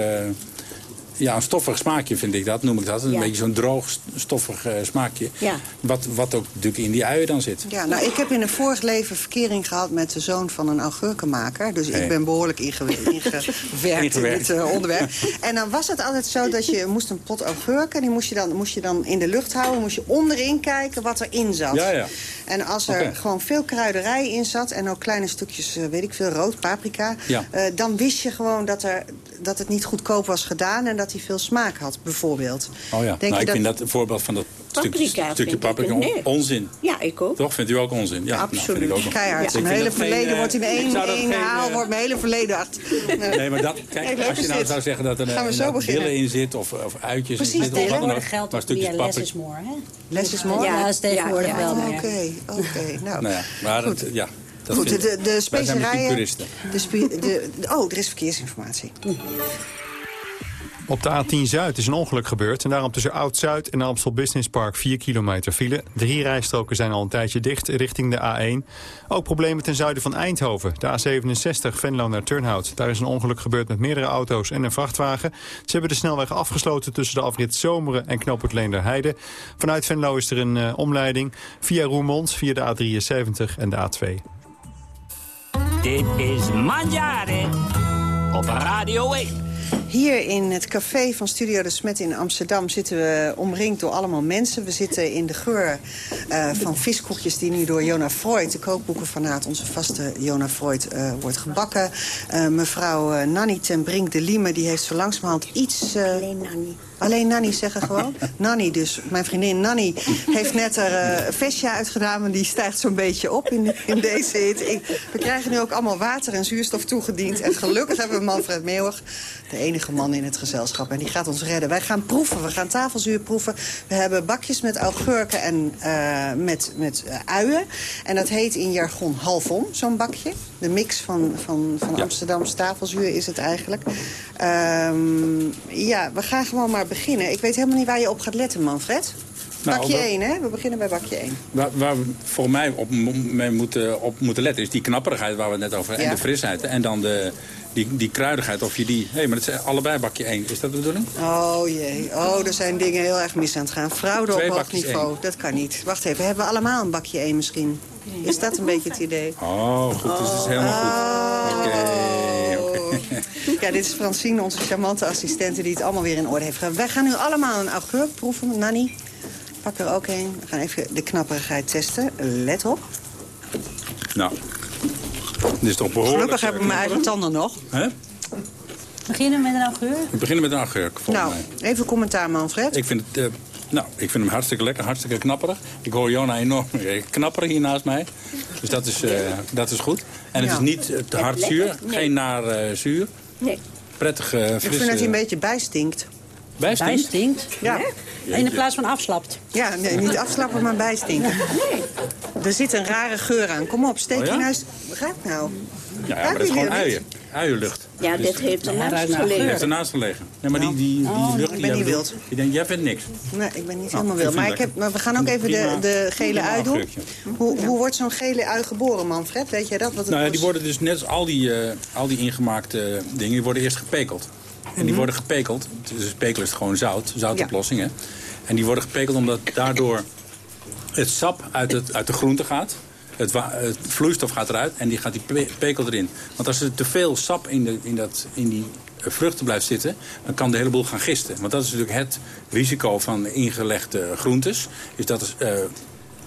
ja, een stoffig smaakje vind ik dat, noem ik dat. Een Ja. beetje zo'n droog, st- stoffig eh, smaakje. Ja. Wat, wat ook natuurlijk in die uien dan zit. Ja, nou, ik heb in een vorig leven verkering gehad met de zoon van een augurkenmaker. Dus Hey. ik ben behoorlijk ingewe- ingewerkt in dit eh, onderwerp. En dan was het altijd zo dat je moest een pot augurken... die moest je, dan, moest je dan in de lucht houden. moest je onderin kijken wat erin zat. Ja, ja. En als er gewoon veel kruiderij in zat... en ook kleine stukjes, eh, weet ik veel, rood, paprika... Ja. dan wist je gewoon dat er, dat het niet goedkoop was gedaan... en dat hij veel smaak had, bijvoorbeeld. Oh ja, Denk nou, ik dat- vind dat een voorbeeld van dat stukje, Paprika stukje paprika nee. onzin. Ja, ik ook. Toch? Vindt u ook onzin? Ja, Nou, vind Absoluut. ik ook. Keihard. Ik Mijn hele geen, verleden eh, wordt in ik één, zou dat één haal, eh, wordt mijn hele verleden. Nee, maar dat, kijk, als je nou zou zeggen dat er Gaan we een, in zit of, of uitjes Precies, in zit, of wat dan Tegenwoordig ook, geldt maar ook meer less is more, hè? Less is more? Ja, dat is tegenwoordig Ja, ja, wel meer. Oké, oké. Nou, Nou ja, maar dat, ja, dat Goed, de, de, de Wij zijn specerijen... De spe- de, de- oh, er is verkeersinformatie. Op de A10 Zuid is een ongeluk gebeurd en daarom tussen Oud-Zuid en Amstel Business Park 4 kilometer file. Drie rijstroken zijn al een tijdje dicht richting de A1. Ook problemen ten zuiden van Eindhoven. De A67 Venlo naar Turnhout. Daar is een ongeluk gebeurd met meerdere auto's en een vrachtwagen. Ze hebben de snelweg afgesloten tussen de afrit Zomeren en Knoopert Leenderheide. Vanuit Venlo is er een eh, omleiding via Roermond, via de A73 en de A2. Dit is Mandjaren op Radio 1. Hier in het café van Studio De Smet in Amsterdam zitten we omringd door allemaal mensen. We zitten in de geur eh, van viskoekjes die nu door Jona Freud, de kookboekenfanaat, onze vaste Jona Freud, eh, wordt gebakken. Eh, mevrouw Nanny ten Brink de Lieme, die heeft zo langzamerhand iets... Alleen Nanny. Alleen Nanny zeggen gewoon. Nanny dus. Mijn vriendin Nanny heeft net er een vestje uitgedaan... maar die stijgt zo'n beetje op in, in deze hit. Ik- we krijgen nu ook allemaal water en zuurstof toegediend. En gelukkig hebben we Manfred Meeuwig, de enige man in het gezelschap. En die gaat ons redden. Wij gaan proeven. We gaan tafelzuur proeven. We hebben bakjes met augurken en eh, met, met eh, uien. En dat heet in jargon halfom, zo'n bakje. De mix van, van, van Ja. Amsterdamse tafelzuur is het eigenlijk. Ehm, ja, we gaan gewoon maar beginnen. Ik weet helemaal niet waar je op gaat letten, Manfred. Nou, bakje dat- 1, hè? We beginnen bij bakje 1. Waar, waar we voor mij op, mee moeten, op moeten letten is die knapperigheid waar we het net over hebben. Ja. En de frisheid. En dan de, die, die kruidigheid. Of je die... Hé, maar dat zijn allebei bakje één. Is dat de bedoeling? Oh jee, oh, er zijn dingen heel erg mis aan het gaan. Fraude op hoog niveau, dat kan niet. Wacht even, hebben we allemaal een bakje 1 misschien? Is dat een beetje het idee? Oh, goed. Dus het is helemaal goed. Oké, oké. Ja, dit is Francine, onze charmante assistente, die het allemaal weer in orde heeft gedaan. Wij gaan nu allemaal een augurk proeven, Nanny. Pak er ook een. We gaan even de knapperigheid testen. Let op. Nou, dit is toch behoorlijk... Gelukkig heb ik mijn eigen tanden nog. Hè? Beginnen met een augurk? We beginnen met een augurk, volgens Nou, mij. even commentaar, Manfred. Ik vind, het, eh, nou, ik vind hem hartstikke lekker, hartstikke knapperig. Ik hoor Jona enorm eh, knapperig hier naast mij. Dus dat is, eh, dat is goed. En het is niet te hard zuur? Nee. geen naar eh, zuur. Nee. Prettig, eh ik frisse... vind dat hij een beetje bijstinkt. Bijstinkt. Bijstinkt. Ja, In de plaats van afslapt. ja nee, niet afslappen, maar bijstinken. Er zit een rare geur aan. Kom op, steek Oh ja? je neus. Ruik nou. Ja, ja, maar dat is gewoon uien. Uienlucht. Ja, Dus dit heeft ernaast die heeft gelegen. ernaast gelegen. Nee, maar die, die, die Oh, lucht ik die ben jij niet wild. Ik denk, jij vindt niks. Nee, ik ben niet Nou, helemaal wild. Maar, ik heb, maar we gaan ook even de, de gele ui doen. Hoe, hoe wordt zo'n gele ui geboren, Manfred? Weet jij dat? Wat het Nou ja, die worden dus net als al die, eh, al die ingemaakte dingen, die worden eerst gepekeld. En die worden gepekeld, dus pekelen is gewoon zout, zoutoplossing. hè. En die worden gepekeld omdat daardoor het sap uit, het, uit de groente gaat. Het, vloeistof gaat eruit en die gaat die pe- pekel erin. Want als er te veel sap in, de, in, dat, in die vruchten blijft zitten... dan kan de hele boel gaan gisten. Want dat is natuurlijk het risico van ingelegde groentes. Is dat, eh,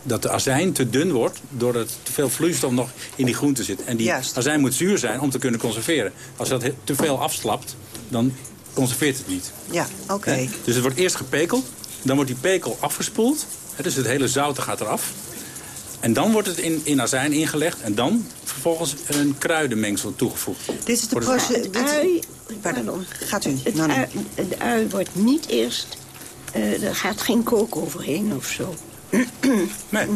dat de azijn te dun wordt... doordat te veel vloeistof nog in die groente zit. En die Juist. azijn moet zuur zijn om te kunnen conserveren. Als dat te veel afslapt, dan conserveert het niet. Ja, oké. Dus het wordt eerst gepekeld, dan wordt die pekel afgespoeld. Hè, dus het hele zoute gaat eraf. En dan wordt het in, in azijn ingelegd en dan vervolgens een kruidenmengsel toegevoegd. Dit is de procedure... Ui, Pardon. pardon. Gaat u, Het ui, het ui wordt niet eerst... eh, er gaat geen kook overheen of zo. Nee.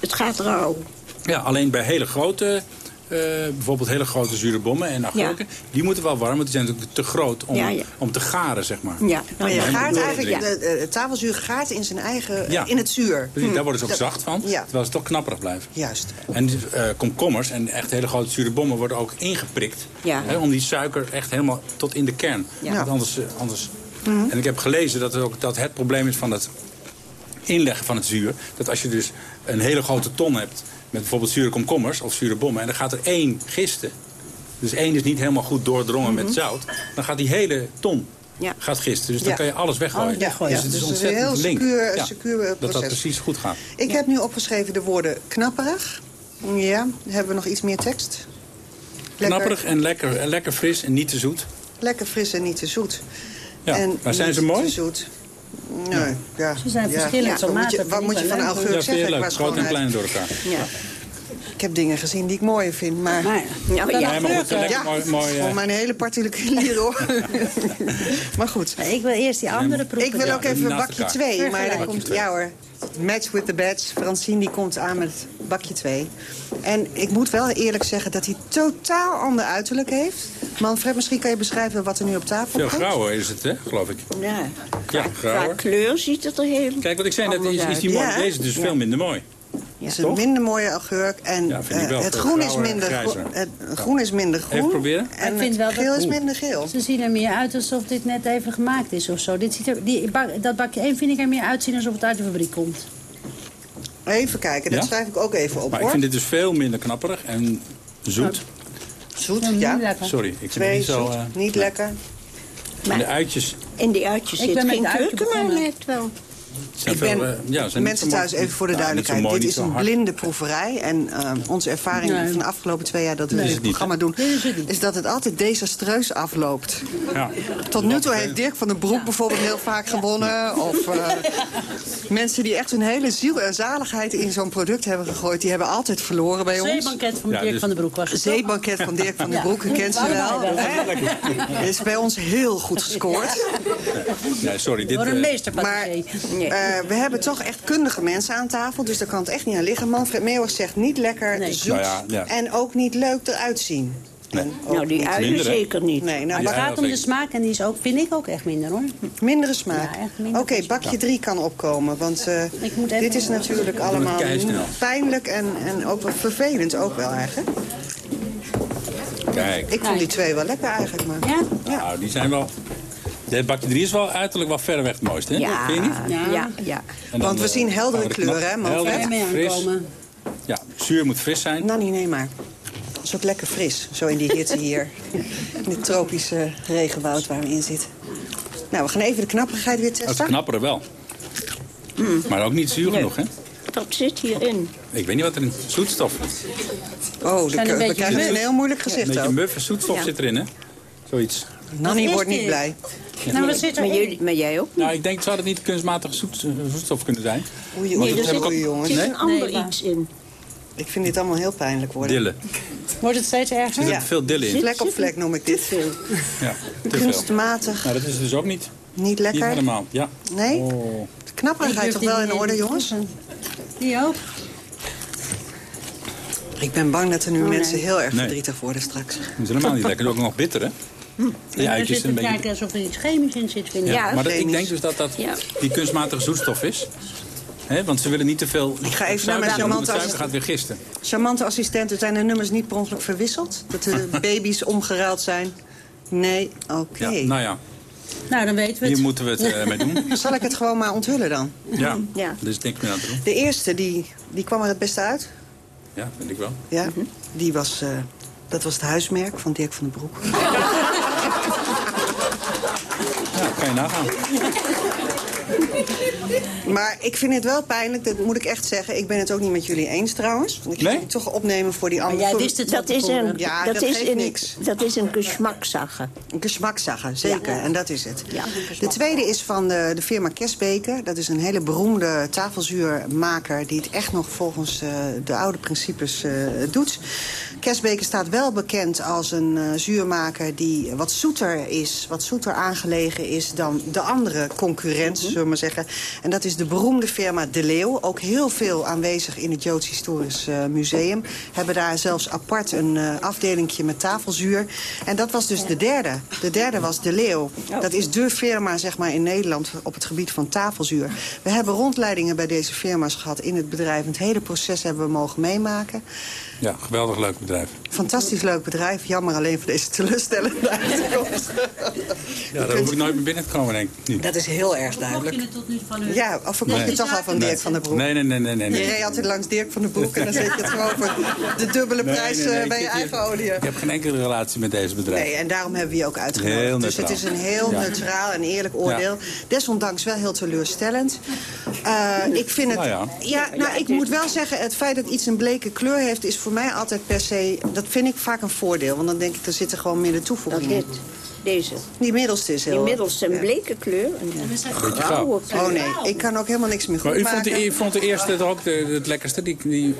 Het gaat rauw. Ja, alleen bij hele grote, eh, bijvoorbeeld hele grote zure bommen en augurken... die moeten wel warm, want die zijn natuurlijk te groot om, Ja, ja. om te garen, zeg maar. Ja, Maar je gaart helemaal eigenlijk, de, de, de tafelzuur gaart in zijn eigen, Ja. in het zuur. Precies, daar worden ze ook Dat- zacht van, Ja. terwijl ze toch knapperig blijven. Juist. En eh, komkommers en echt hele grote zure bommen worden ook ingeprikt. Ja. Hè, om die suiker echt helemaal tot in de kern. Ja. Want anders, eh, anders... En ik heb gelezen dat, het ook, dat het probleem is van het inleggen van het zuur. Dat als je dus een hele grote ton hebt met bijvoorbeeld zure komkommers of zure bommen... en dan gaat er één gisten. Dus één is niet helemaal goed doordrongen met zout. Dan gaat die hele ton Ja. gaat gisten. Dus dan Ja. kan je alles weggooien. Alles weggooien. Dus het is Dus is een ontzettend heel link. secuur- Ja, secuur Dat dat proces. precies goed gaat. Ik heb nu opgeschreven de woorden knapperig. Ja, hebben we nog iets meer tekst? Lekker. Knapperig en lekker, en lekker fris en niet te zoet. Lekker fris en niet te zoet. Ja, en maar zijn ze mooi? te zoet. Nee, ja. Ze zijn ja. verschillend, Ja, zo wat moet je, wat moet je van augurk Ja, zeggen? leuk. qua Groot en klein door elkaar. Ja. Ik heb dingen gezien die ik mooier vind, maar... Nou ja, Ja, maar goed, Ja, mooi... mooi eh, voor mijn hele particulier hoor. maar goed. Ik wil eerst die andere proeven. Ik wil ook even bakje elkaar. 2. Maar Vergelijk. komt, ja hoor, match with the badge. Francine die komt aan met bakje 2. En ik moet wel eerlijk zeggen dat hij totaal ander uiterlijk heeft. Manfred, misschien kan je beschrijven wat er nu op tafel Veel komt? grauwer is het, hè, geloof ik. Ja. Ja, Qua grauwer. kleur ziet het er heel Kijk, wat ik zei net, is, die mooi. Ja. Deze is dus Ja. veel minder mooi. Het is Toch? een minder mooie augurk. En Ja, eh, wel. het groen is minder groen. Het groen is minder groen. Even proberen. En Ik vind wel het dat- geel is minder geel. Ze zien er meer uit alsof dit net even gemaakt is of zo. Dit ziet er, die, bak- dat bakje 1 vind ik er meer uitzien alsof het uit de fabriek komt. Even kijken, dat Ja? schrijf ik ook even op Maar ik vind dit dus veel minder knapperig en zoet. Zoet, Ja, niet ja. lekker. Sorry, ik vind het Twee niet zo... zoet, eh, niet lekker. En de uitjes In die uitjes Ik zit geen keukenmaar begonnen. net wel. Ik ben, eh, ja, mensen thuis even voor de Nou, duidelijkheid. mooi, Dit is een blinde proeverij. En eh, onze ervaring Nee. van de afgelopen twee jaar dat we Nee, dit programma doen... Is dat het altijd desastreus afloopt. Ja. Tot nu toe heeft Dirk van den Broek bijvoorbeeld heel vaak gewonnen. Of eh, mensen die echt hun hele ziel en zaligheid in zo'n product hebben gegooid... die hebben altijd verloren bij ons. Zeebanket van Ja, Dirk dus- van den Broek was het? Zeebanket van Dirk van den Ja. Broek, u kent ze wel. Is bij ons heel goed gescoord. Nee, sorry. Dit, Door een Maar eh, we hebben toch echt kundige mensen aan tafel, dus daar kan het echt niet aan liggen. Manfred Meeuwig zegt niet lekker, Nee. zoet Nou ja, ja. en ook niet leuk eruit zien. Nee. Nou, die uien Minder, zeker niet. Nee, nou, Het Ja, gaat om de smaak en die is ook, vind ik ook echt minder hoor. mindere smaak. Ja, echt minder Oké, bakje 3 kan opkomen, want eh, Ik moet even- dit is natuurlijk allemaal pijnlijk en, en ook wel vervelend ook wel eigenlijk. Kijk. Ik vond die twee wel lekker eigenlijk, maar... Ja? Nou, die zijn wel... De bakje 3 is wel uiterlijk wel verreweg het mooiste, hè? Ja, Vind je niet? Ja. ja, ja. Want we eh, zien heldere kleuren, hè, helder, mee fris. aankomen? Ja, zuur moet fris zijn. Nou, niet, nee maar. Het is ook lekker fris, zo in die hitte hier. In dit tropische regenwoud waar we in zitten. Nou, we gaan even de knapperigheid weer Dat is testen. knappere wel. Mm. Maar ook niet zuur Nee. genoeg, hè? Dat zit hierin. Ik weet niet wat erin Zoetstof. Oh, de, Zijn een we beetje krijgen een heel moeilijk Een gezicht beetje ook. muffe zoetstof Ja. zit erin, hè? Zoiets. Nanny wordt is niet blij. Nou, zit Maar, jullie, maar jij ook? Nou, ik denk, zou dat niet kunstmatige zoet, eh, zoetstof kunnen zijn? Oei, oei, dat heb ik oei, ook- jongens. Er zit Nee? een ander Nee, iets in. Ik vind dit allemaal heel pijnlijk worden. Dillen. Wordt het steeds Er erger? zit Ja. veel dillen in. Vlek op vlek noem ik dit. Veel. Ja, te. Kunstmatig, Nou, dat is het dus ook niet. niet Niet lekker. helemaal. Ja. Nee? Oh. De knapperigheid toch wel in orde, jongens? Die ook? Ik ben bang dat er nu Oh, mensen heel erg verdrietig worden straks. Dat is helemaal niet lekker. Ook nog bitter, hè? Die Ja, er uitjes zit een beetje... kijken alsof er iets chemisch in zit, vind ik. Ja, Ja, maar dat, ik denk dus dat dat Ja. die kunstmatige zoetstof is. hè? want ze willen niet te veel... Ik ga even naar mijn charmante de suiker assistent. gaat weer gisten. Charmante assistenten, zijn de nummers niet per ongeluk verwisseld? Dat de baby's omgeruild zijn? Nee, oké. Ja, nou ja, Nou, dan weten we hier het. moeten we het eh, mee doen. Zal ik het gewoon maar onthullen dan? Ja, Ja. dus niks meer aan te doen. De eerste, die, die kwam er het beste uit. Ja, vind ik wel. Ja, die was, eh, dat was het huismerk van Dirk van den Broek. Ja, kan je nagaan. Maar ik vind het wel pijnlijk, dat moet ik echt zeggen. Ik ben het ook niet met jullie eens trouwens. Want ik ga Nee? het toch opnemen voor die andere. jij wist het Dat van is een, Ja, dat dat is geeft een, niks. Dat is een geschmackssache. Een geschmackssache, zeker. En dat is het. Ja. De tweede is van de, de firma Kesbeker. Dat is een hele beroemde tafelzuurmaker... die het echt nog volgens eh, de oude principes eh, doet. Kesbeker staat wel bekend als een eh, zuurmaker... die wat zoeter is, wat zoeter aangelegen is... dan de andere concurrent, zullen we maar zeggen. En dat is de beroemde firma De Leeuw. Ook heel veel aanwezig in het Joods Historisch eh, Museum. Hebben daar zelfs apart een eh afdelingje met tafelzuur. En dat was dus de derde. De derde was De Leeuw. Dat is de firma zeg maar, in Nederland op het gebied van tafelzuur. We hebben rondleidingen bij deze firma's gehad in het bedrijf. Het hele proces hebben we mogen meemaken. Ja, geweldig leuk bedrijf. Fantastisch leuk bedrijf. Jammer alleen voor deze teleurstellende uitkomst. Ja, daar hoef ik nooit meer binnen te komen, denk ik. Nu. Dat is heel erg duidelijk. je het tot nu van u? Ja, of verkocht je Nee. toch al van Dirk van der Broek? Nee, nee, nee, nee. nee, Je reed altijd langs Dirk van der Broek en dan zet je het gewoon voor de dubbele prijs nee, nee, eh, bij je eigen olie. Ik heb geen enkele relatie met deze bedrijf. Nee, en daarom hebben we je ook uitgenodigd. Heel dus het is een heel Ja. neutraal en eerlijk oordeel. Desondanks wel heel teleurstellend. Eh, ik vind het... Nou ja. ja, nou, ik moet wel zeggen, het feit dat iets een bleke kleur heeft... is voor mij altijd per se... Dat vind ik vaak een voordeel. Want dan denk ik, er zit er gewoon minder Dat toevoeging in. dit. Deze. Die middelste is heel... Die middelste, een bleke kleur. Een grauwe kleur. Oh nee, ik kan ook helemaal niks meer goed Maar u vond, de, u vond de eerste ook de, het lekkerste? Die, die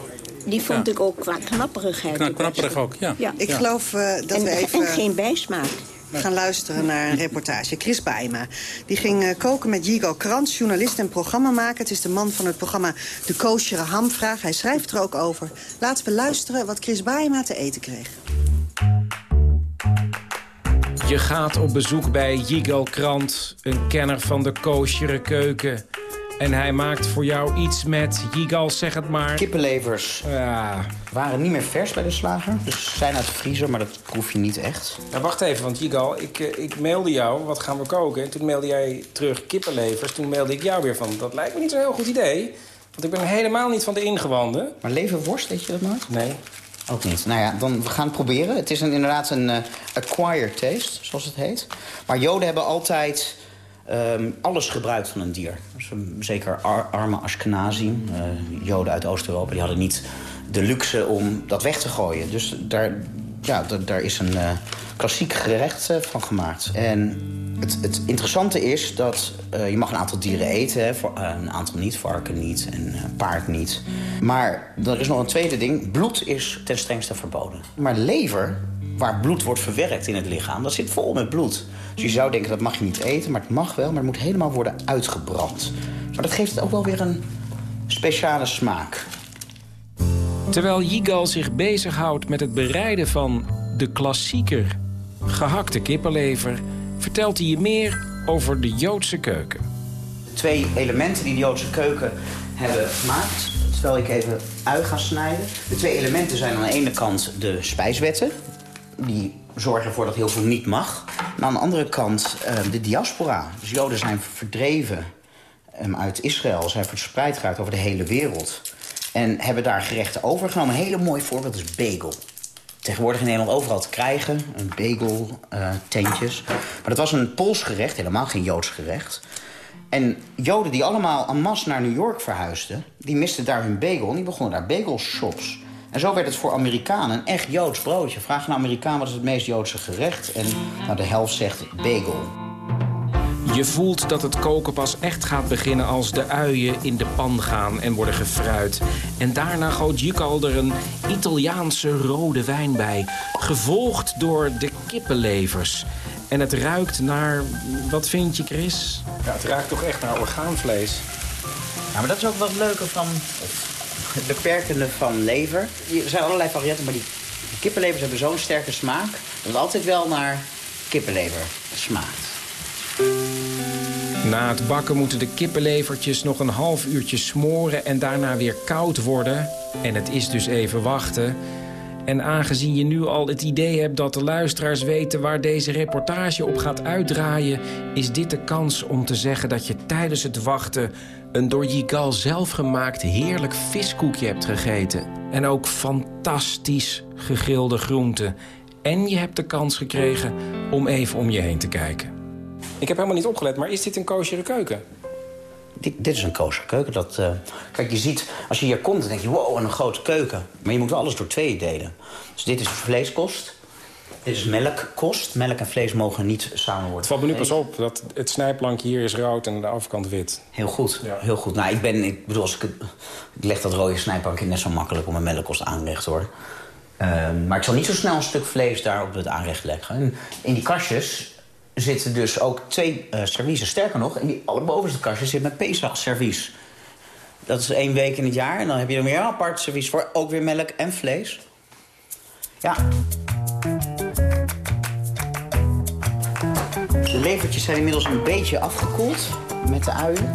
Die vond Ja. ik ook qua knapperigheid. kna- knapperig ook, ja. Ja. Ik Ja. geloof eh, dat En, we even... en geen bijsmaak. Gaan luisteren naar een reportage. Chris Baima. Die ging eh, koken met Jigo Krantz, journalist en programmamaker. Het is de man van het programma De Koosjere Hamvraag. Hij schrijft er ook over. Laten we luisteren wat Chris Baima te eten kreeg. Je gaat op bezoek bij Yigal Krant, een kenner van de koosjere keuken. En hij maakt voor jou iets met, Yigal, zeg het maar... Kippenlevers Ja. waren niet meer vers bij de slager. Dus zijn uit de vriezer, maar dat proef je niet echt. Nou, wacht even, want Yigal, ik, eh, ik mailde jou, wat gaan we koken? En toen mailde jij terug kippenlevers. Toen mailde ik jou weer van, dat lijkt me niet zo'n heel goed idee. Want ik ben helemaal niet van de ingewanden. Maar leverworst, weet je dat nooit? Nee. Ook niet. Nou ja, dan we gaan het proberen. Het is een, inderdaad een eh, acquired taste, zoals het heet. Maar Joden hebben altijd ehm, alles gebruikt van een dier. Zeker ar- arme Ashkenazim, eh, Joden uit Oost-Europa... die hadden niet de luxe om dat weg te gooien. Dus daar, ja, da- daar is een eh, klassiek gerecht eh, van gemaakt. En het, het interessante is dat je mag een aantal dieren eten. Hè, voor, een aantal niet, varken niet en paard niet. Maar er is nog een tweede ding. Bloed is ten strengste verboden. Maar lever, waar bloed wordt verwerkt in het lichaam... dat zit vol met bloed. Dus je zou denken dat mag je niet eten, maar het mag wel. Maar het moet helemaal worden uitgebrand. Maar dat geeft het ook wel weer een speciale smaak. Terwijl Yigal zich bezighoudt met het bereiden van de klassieker gehakte kippenlever... vertelt hij je meer over de Joodse keuken. twee elementen die de Joodse keuken hebben gemaakt. Terwijl ik even ui ga snijden. De twee elementen zijn aan de ene kant de spijswetten. Die zorgen ervoor dat heel veel niet mag. En aan de andere kant eh, de diaspora. Dus Joden zijn verdreven eh, uit Israël. Zijn verspreid geraakt over de hele wereld. En hebben daar gerechten overgenomen. Een hele mooi voorbeeld is bagel. Tegenwoordig in Nederland overal te krijgen. Een bagel, eh, tentjes. Maar dat was een Pools gerecht, helemaal geen Joods gerecht. En Joden die allemaal en masse naar New York verhuisden... die misten daar hun bagel en die begonnen daar bagelshops. En zo werd het voor Amerikanen een echt Joods broodje. Vraag een Amerikaan wat is het meest Joodse gerecht. En nou, de helft zegt bagel. Je voelt dat het koken pas echt gaat beginnen als de uien in de pan gaan en worden gefruit. En daarna gooit Jikal er een Italiaanse rode wijn bij. Gevolgd door de kippenlevers. En het ruikt naar... Wat vind je, Chris? Ja, het ruikt toch echt naar orgaanvlees. Ja, maar dat is ook wat leuker van het beperkende van lever. Er zijn allerlei varianten, maar die die kippenlevers hebben zo'n sterke smaak... dat het altijd wel naar kippenlever smaakt. Na het bakken moeten de kippenlevertjes nog een half uurtje smoren en daarna weer koud worden. En het is dus even wachten. En aangezien je nu al het idee hebt dat de luisteraars weten waar deze reportage op gaat uitdraaien, is dit de kans om te zeggen dat je tijdens het wachten een door Yigal zelf gemaakt heerlijk viskoekje hebt gegeten. En ook fantastisch gegrilde groenten. En je hebt de kans gekregen om even om je heen te kijken. Ik heb helemaal niet opgelet, maar is dit een koosjere keuken? Dit, dit is een kosher keuken. Dat, eh, kijk, je ziet, als je hier komt, dan denk je, wow, een grote keuken. Maar je moet alles door tweeën delen. Dus dit is vleeskost. Dit is melkkost. Melk en vlees mogen niet samen worden Het valt me nu pas op dat het snijplankje hier is rood en de overkant wit. Heel goed, heel goed. Nou, ik ben, ik bedoel, als ik, ik leg dat rode snijplankje net zo makkelijk op mijn melkkost aanrecht, hoor. Ehm, maar ik zal niet zo snel een stuk vlees daar op het aanrecht leggen. En in die kastjes zitten dus ook twee serviezen. Sterker nog, in die allerbovenste kastje zit mijn Pesach servies. Dat is één week in het jaar. En dan heb je er weer een apart servies voor. Ook weer melk en vlees. Ja. Levertjes zijn inmiddels een beetje afgekoeld met de uien.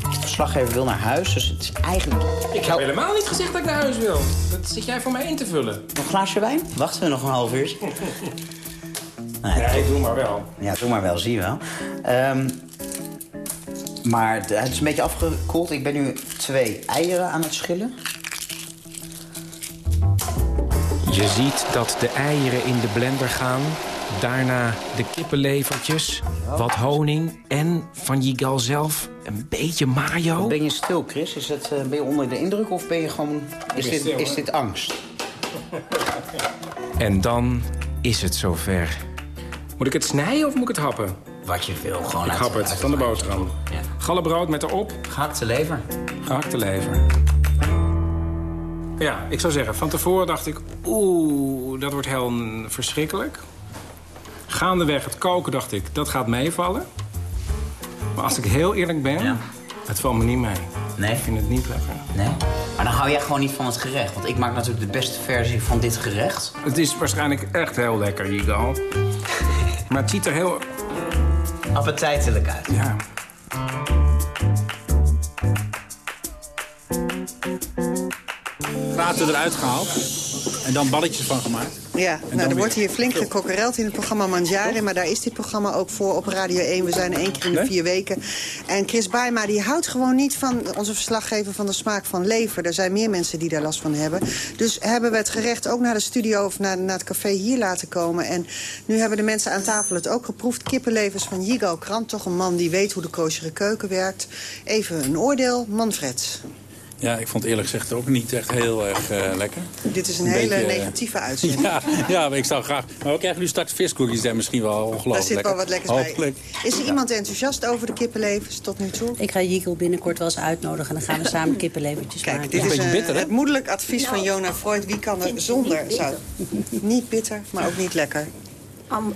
De verslaggever wil naar huis, dus het is eigenlijk... Ik heb helemaal niet gezegd dat ik naar huis wil. Dat zit jij voor mij in te vullen. Nog een glaasje wijn? Wachten we nog een half uurtje? Nee, doe maar wel. Ja, doe maar wel, zie je wel. Ehm, maar het is een beetje afgekoeld. Ik ben nu twee eieren aan het schillen. Je ziet dat de eieren in de blender gaan. Daarna de kippenlevertjes, wat honing en van Yigal zelf een beetje mayo. Ben je stil, Chris? Is het, eh, ben je onder de indruk of ben je gewoon... Is, dit, stil, is dit angst? En dan is het zover. Moet ik het snijden of moet ik het happen? Wat je wil, gewoon Ik uit hap het, uit- van de boterham. Ja. Gallebrood met erop. Gehakte lever. Gehakte lever. Ja, ik zou zeggen, van tevoren dacht ik... Oeh, dat wordt heel verschrikkelijk. Gaandeweg het koken dacht ik, dat gaat meevallen. Maar als ik heel eerlijk ben, het valt me niet mee. Nee? Ik vind het niet lekker. Nee? Maar dan hou jij gewoon niet van het gerecht. Want ik maak natuurlijk de beste versie van dit gerecht. Het is waarschijnlijk echt heel lekker, Yigal. maar het ziet er heel... Appetijtelijk uit. Ja. Graten eruit gehaald. En dan balletjes van gemaakt. Ja, nou, er weer- wordt hier flink gekokkereld in het programma Mangiare... maar daar is dit programma ook voor op Radio 1. We zijn één keer in de vier weken. En Chris Baima die houdt gewoon niet van onze verslaggever... van de smaak van lever. Er zijn meer mensen die daar last van hebben. Dus hebben we het gerecht ook naar de studio of naar, naar het café hier laten komen. En nu hebben de mensen aan tafel het ook geproefd. Kippenlevers van Yigo Krant, toch een man die weet hoe de koosjere keuken werkt. Even een oordeel, Manfred. Ja, ik vond eerlijk gezegd ook niet echt heel erg eh, lekker. Dit is een, Een hele beetje, eh, negatieve uitzending. Ja, ja, maar ik zou graag... Maar we krijgen nu straks viskoekjes, zijn misschien wel ongelooflijk Daar zit wel wat lekkers bij. Hopelijk. Is er iemand enthousiast over de kippenlevens tot nu toe? Ik ga Jikkel binnenkort wel eens uitnodigen. En dan gaan we samen kippenlevertjes Kijk, maken. dit is Ja. eh, het moedelijk advies van Jona Freud. Wie kan er zonder zout? Niet bitter, maar ook niet lekker.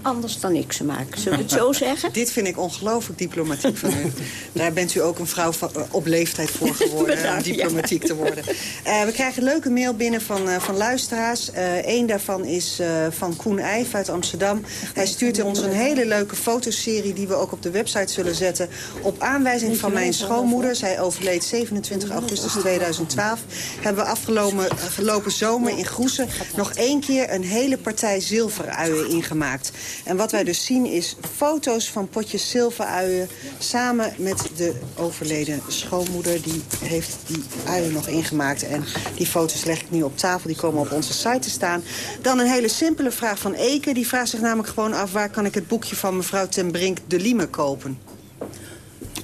Anders dan ik ze maak. Zullen we het zo zeggen? Dit vind ik ongelooflijk diplomatiek van u. Daar bent u ook een vrouw van, eh, op leeftijd voor geworden, om diplomatiek te worden. Eh, we krijgen een leuke mail binnen van, eh, van luisteraars. Eén daarvan is van Koen Eijf uit Amsterdam. Hij stuurt ons een hele leuke fotoserie... die we ook op de website zullen zetten. Op aanwijzing van mijn schoonmoeder. Zij overleed 27 augustus 2012. Hebben we afgelopen gelopen zomer in Groesen... nog één keer een hele partij zilveruien ingemaakt. En wat wij dus zien is foto's van potjes zilveruien... samen met de overleden schoonmoeder. Die heeft die uien nog ingemaakt. En die foto's leg ik nu op tafel. Die komen op onze site te staan. Dan een hele simpele vraag van Eke. Die vraagt zich namelijk gewoon af... waar kan ik het boekje van mevrouw ten Brink de Lieme kopen?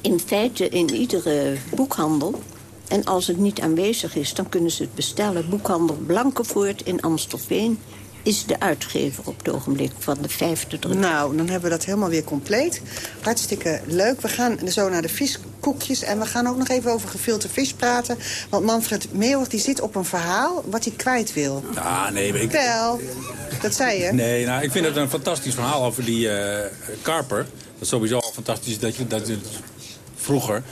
In feite in iedere boekhandel. En als het niet aanwezig is, dan kunnen ze het bestellen. Boekhandel Blankenvoort in Amstelveen is de uitgever op het ogenblik van de vijfde druk. Nou, dan hebben we dat helemaal weer compleet. Hartstikke leuk. We gaan zo naar de viskoekjes. En we gaan ook nog even over gefilte vis praten. Want Manfred Meeuwig die zit op een verhaal wat hij kwijt wil. Ah, nee, maar ik... Wel, dat zei je. Nee, nou, ik vind het een fantastisch verhaal over die eh, karper. Dat is sowieso al fantastisch dat je dat je vroeger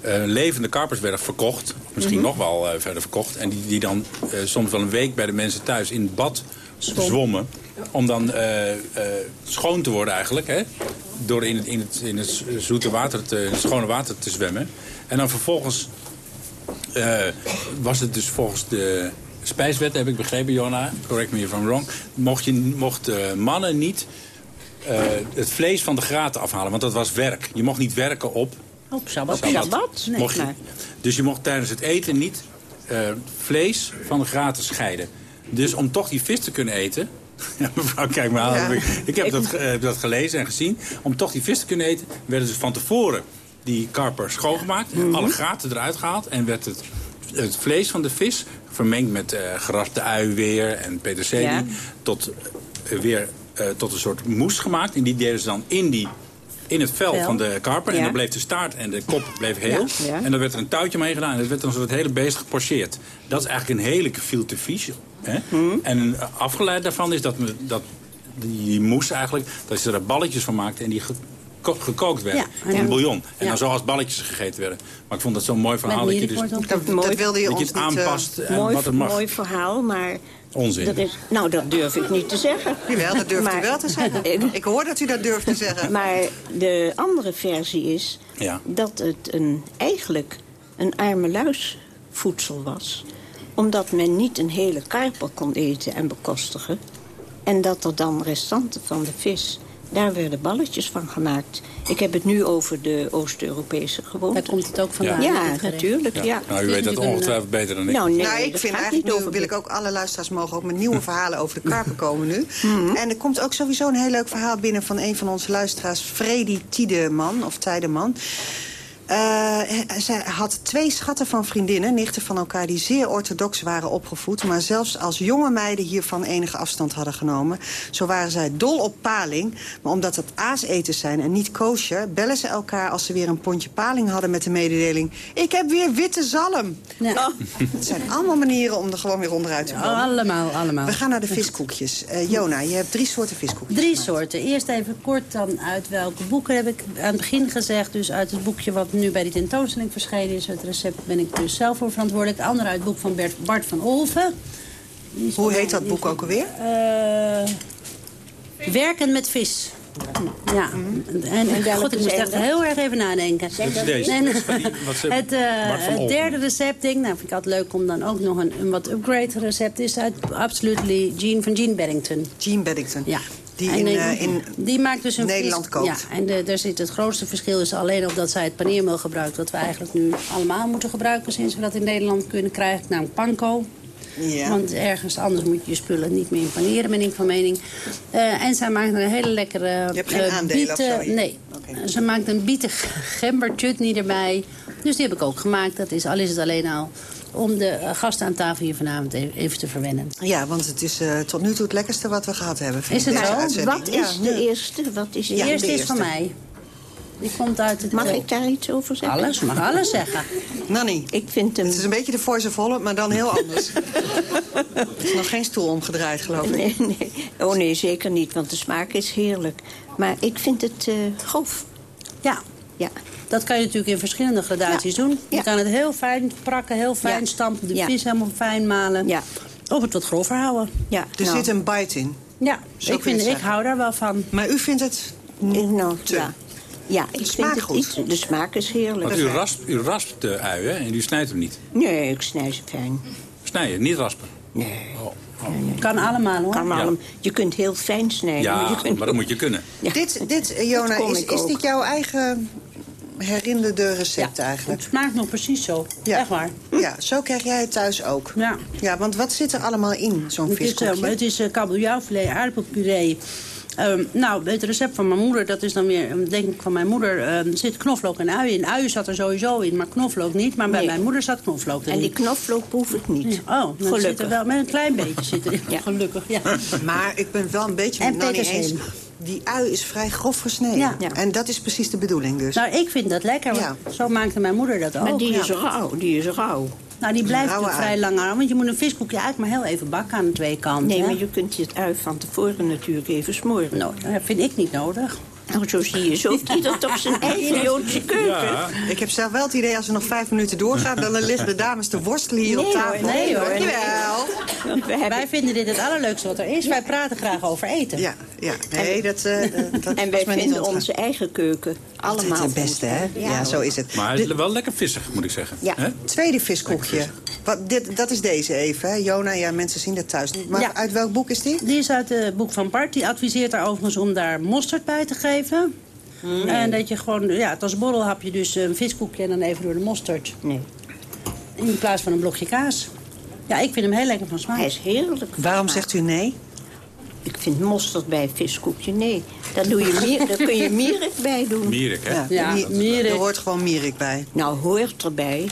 eh, levende karpers werden verkocht. Misschien Mhm. nog wel eh, verder verkocht. En die, die dan eh, soms wel een week bij de mensen thuis in het bad Zwom. zwommen. Om dan eh, eh, schoon te worden eigenlijk. Hè? Door in het, in, het, in het zoete water, te, in het schone water te zwemmen. En dan vervolgens eh, was het dus volgens de spijswet, heb ik begrepen, Jona, correct me if I'm wrong, mocht, je, mocht mannen niet eh, het vlees van de graten afhalen, want dat was werk. Je mocht niet werken op Op Shabbat. Op Shabbat? Nee, Mocht je, dus je mocht tijdens het eten niet eh, vlees van de graten scheiden. Dus om toch die vis te kunnen eten... Ja, mevrouw, kijk maar aan. Ja. Ik heb dat, heb dat gelezen en gezien. Om toch die vis te kunnen eten, werden dus van tevoren die karper schoongemaakt. Mhm. Alle gaten eruit gehaald. En werd het, het vlees van de vis vermengd met eh geraspte ui weer en peterselie. Ja. Tot, eh, weer, eh, tot een soort moes gemaakt. En die deden ze dan in die in het vel Vel. van de karper. En dan bleef de staart en de kop bleef heel. Ja, ja. En dan werd er een touwtje mee gedaan. En dat werd dan zo het hele beest gepocheerd. Dat is eigenlijk een hele gefilte. Hè? Mhm. En een afgeleid daarvan is dat, me, dat die moes eigenlijk... dat ze er balletjes van maakten en die geko- gekookt werden. Ja. In bouillon. En Ja. dan zo als balletjes gegeten werden. Maar ik vond dat zo'n mooi verhaal. Dat je, dus, Dat, dat wilde je dat je het niet... eh, aanpast en mooi, wat mag. mooi verhaal, maar... Onzin. Dat is, nou, dat durf ik niet te zeggen. Jawel, dat durft u wel te zeggen. Ik hoor dat u dat durft te zeggen. Maar de andere versie is Ja. dat het een, eigenlijk een armeluisvoedsel was. Omdat men niet een hele karper kon eten en bekostigen. En dat er dan restanten van de vis, daar werden balletjes van gemaakt. Ik heb het nu over de Oost-Europese gewoonte. Daar komt het ook vandaan, Ja, gerecht. natuurlijk. Ja. Nou, u weet dat ongetwijfeld beter dan ik. Nou, nee, nou, ik vind eigenlijk niet nu over wil ik ook alle luisteraars mogen ook met nieuwe verhalen over de karpen komen nu. En er komt ook sowieso een heel leuk verhaal binnen van een van onze luisteraars, Freddy Tiedeman of Tijdeman. Eh, zij had twee schatten van vriendinnen, nichten van elkaar... die zeer orthodox waren opgevoed... maar zelfs als jonge meiden hiervan enige afstand hadden genomen. Zo waren zij dol op paling. Maar omdat het aaseters zijn en niet kosher... bellen ze elkaar als ze weer een pondje paling hadden met de mededeling... ik heb weer witte zalm. Ja. Het zijn allemaal manieren om er gewoon weer onderuit te komen. Allemaal, allemaal. We gaan naar de viskoekjes. Eh, Jona, je hebt drie soorten viskoekjes. Drie soorten. Eerst even kort dan uit welke boeken heb ik aan het begin gezegd. Dus uit het boekje wat nu bij die tentoonstelling verschenen is. Het recept ben ik dus zelf voor verantwoordelijk. Het andere uit het boek van Bert, Bart van Olven. Hoe heet dat boek ook alweer? Eh, werken met vis. Ja, en, welke god, ik moest echt heel erg even nadenken. Deze. En, het, eh, derde recept, denk, nou vind ik altijd leuk om dan ook nog een, een wat upgrade recept is uit Absolutely Jean van Jean Beddington. Jean Beddington. Ja. Die En, in, eh, in die maakt dus een Nederland koopt. Ja, en de, daar zit het grootste verschil is alleen op dat zij het paneermeel gebruikt. Wat we eigenlijk nu allemaal moeten gebruiken sinds we dat in Nederland kunnen krijgen. Namelijk panko. Ja. Want ergens anders moet je je spullen niet meer in paneren, ben ik van mening. Eh, en zij maakt een hele lekkere... Je hebt geen aandelen of zo hier? Nee. Ze maakt een bieten gember chutney erbij. Dus die heb ik ook gemaakt. Dat is, al is het alleen al om de eh, gasten aan tafel hier vanavond even, even te verwennen. Ja, want het is eh, tot nu toe het lekkerste wat we gehad hebben. Is het zo? uitzending. Wat Ja, is de nu. eerste? Wat is De de eerste de is van mij. Die komt uit het... Mag eh, ik daar iets over zeggen? Alles, mag alles zeggen. Nanny, Ik vind hem... het is een beetje de Voice of Holland, maar dan heel anders. er is nog geen stoel omgedraaid, geloof ik. Nee, nee. Oh nee, zeker niet, want de smaak is heerlijk. Maar ik vind het eh grof. Ja, Ja. Dat kan je natuurlijk in verschillende gradaties doen. Je Ja. kan het heel fijn prakken, heel fijn Ja. stampen. De Ja. vis helemaal fijn malen. Ja. Of het wat grover houden. Ja, Er nou, zit een bite in. Ja, Zo ik, vind, ik zeggen. hou daar wel van. Maar u vindt het ik- nou, te. ja. Ja, ik vind het goed. iets... De smaak is heerlijk. Want u raspt, u raspt de ui, hè? En u snijdt hem niet. Nee, ik snij ze fijn. Snijden, niet raspen. Nee. Oh, oh. Kan allemaal hoor. Kan Ja. allemaal- Je kunt heel fijn snijden. Ja, maar je kunt maar dat moet je kunnen. Ja. Dit, dit eh, Jona, is, is dit jouw eigen herinnerde recept eigenlijk? Het smaakt nog precies zo. Ja. Echt waar. Ja, zo krijg jij het thuis ook. Ja. Ja, want wat zit er allemaal in, zo'n Het is, eh, viskoekje? het is uh, kabeljauwfilet, aardappelpuree. Ehm, nou, het recept van mijn moeder, dat is dan weer, eh, denk ik van mijn moeder, ehm, zit knoflook en ui in. Uien zat er sowieso in, maar knoflook niet. Maar bij Nee. mijn moeder zat knoflook erin. En die knoflook proef ik niet. Oh, dan zit er Gelukkig. wel, met een klein beetje zit erin. Ja. Gelukkig, ja. Maar ik ben wel een beetje En met Nanny eens. Die ui is vrij grof gesneden. Ja. Ja. En dat is precies de bedoeling dus. Nou, ik vind dat lekker, want Ja. zo maakte mijn moeder dat ook. Maar die is rauw, die is rauw. Nou, die blijft natuurlijk vrij lang aan, want je moet een viskoekje eigenlijk maar heel even bakken aan de twee kanten. Nee, hè? maar je kunt het ui van tevoren natuurlijk even smoren. Nou, dat vind ik niet nodig. Nou, zo zie je, zo heeft ieder toch zijn eigen Joodse keuken. Ik heb zelf wel het idee, als we nog vijf minuten doorgaan... dan liggen de dames te worstelen hier Nee, op tafel. hoor, nee, hoor. Hebben, Wij vinden dit het allerleukste wat er is. Wij praten graag over eten. Ja, ja. Nee, dat, eh, dat en was wij vinden onze eigen keuken Altijd allemaal het beste, hè? Ja, zo is het. Maar het De is wel lekker vissig, moet ik zeggen. Ja. Hè? tweede viskoekje. Wat, dit, dat is deze even, hè? Jona, ja, mensen zien dat thuis niet. Maar Ja. uit welk boek is die? Die is uit het boek van Bart. Die adviseert daar overigens om daar mosterd bij te geven. En dat je gewoon, ja, het als borrelhapje dus een viskoekje en dan even door de mosterd. Nee, In plaats van een blokje kaas. Ja, ik vind hem heel lekker van smaak. hij is heerlijk. Waarom zegt u nee? Ik vind mosterd bij viskoekje, nee. Daar, doe je mier, daar kun je mierik bij doen. Mierik, hè? Ja, mi- mierik. Er hoort gewoon mierik bij. Nou, hoort erbij.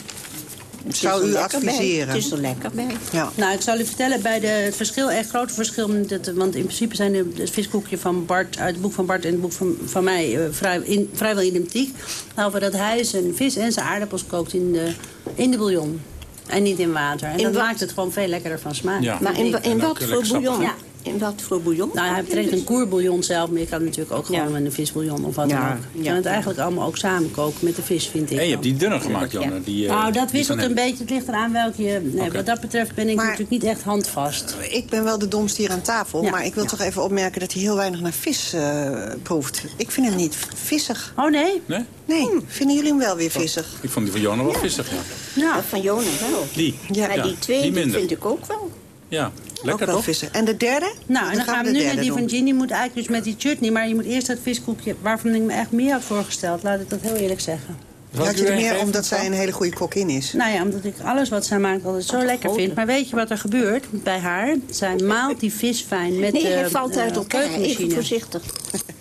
Het Zou is u bij. adviseren? Het is er lekker bij. Ja. Nou, ik zal u vertellen, bij de, het verschil, echt grote verschil... want in principe zijn de, het viskoekje van Bart, uit het boek van Bart en het boek van, van mij eh, vrij, in, vrijwel identiek. Behalve dat hij zijn vis en zijn aardappels kookt in de, in de bouillon. En niet in water. En In dat wat? maakt het gewoon veel lekkerder van smaak. Ja. Maar in, in ook wat voor bouillon? In wat voor bouillon? Nou, hij trekt een koerbouillon zelf, maar je kan natuurlijk ook gewoon Ja. met een visbouillon of wat Ja, dan ook. Je ja. kan het eigenlijk allemaal ook samen koken met de vis, vind ik. En je hebt die dunner gemaakt, Janne. Die, eh, nou, dat wisselt een beetje. Het ligt eraan welke je... Nee. Wat dat betreft ben ik Maar- natuurlijk niet echt handvast. Ik ben wel de domste hier aan tafel, Ja. maar ik wil toch even opmerken dat hij heel weinig naar vis eh, proeft. Ik vind hem niet vissig. Oh, nee? Nee? Nee, vinden jullie hem wel weer vissig? Ik vond die van Janne wel vissig, ja. Nou, Dat van Jona wel. Die. Ja. Maar die tweede die vind ik ook wel. Ja, Ook lekker wel toch? vissig. En de derde? Nou, en dan gaan we nu met die doen. van Ginny. moet eigenlijk dus met die chutney. Maar je moet eerst dat viskoekje, waarvan ik me echt meer had voorgesteld. Laat ik dat heel eerlijk zeggen. Ik je er meer omdat zij een hele goede kokin is? Nou ja, omdat ik alles wat zij maakt altijd zo lekker grote. vind. Maar weet je wat er gebeurt bij haar? Zij maalt die vis fijn met Nee, de hij valt uit eh, elkaar. Even keukenmachine. voorzichtig.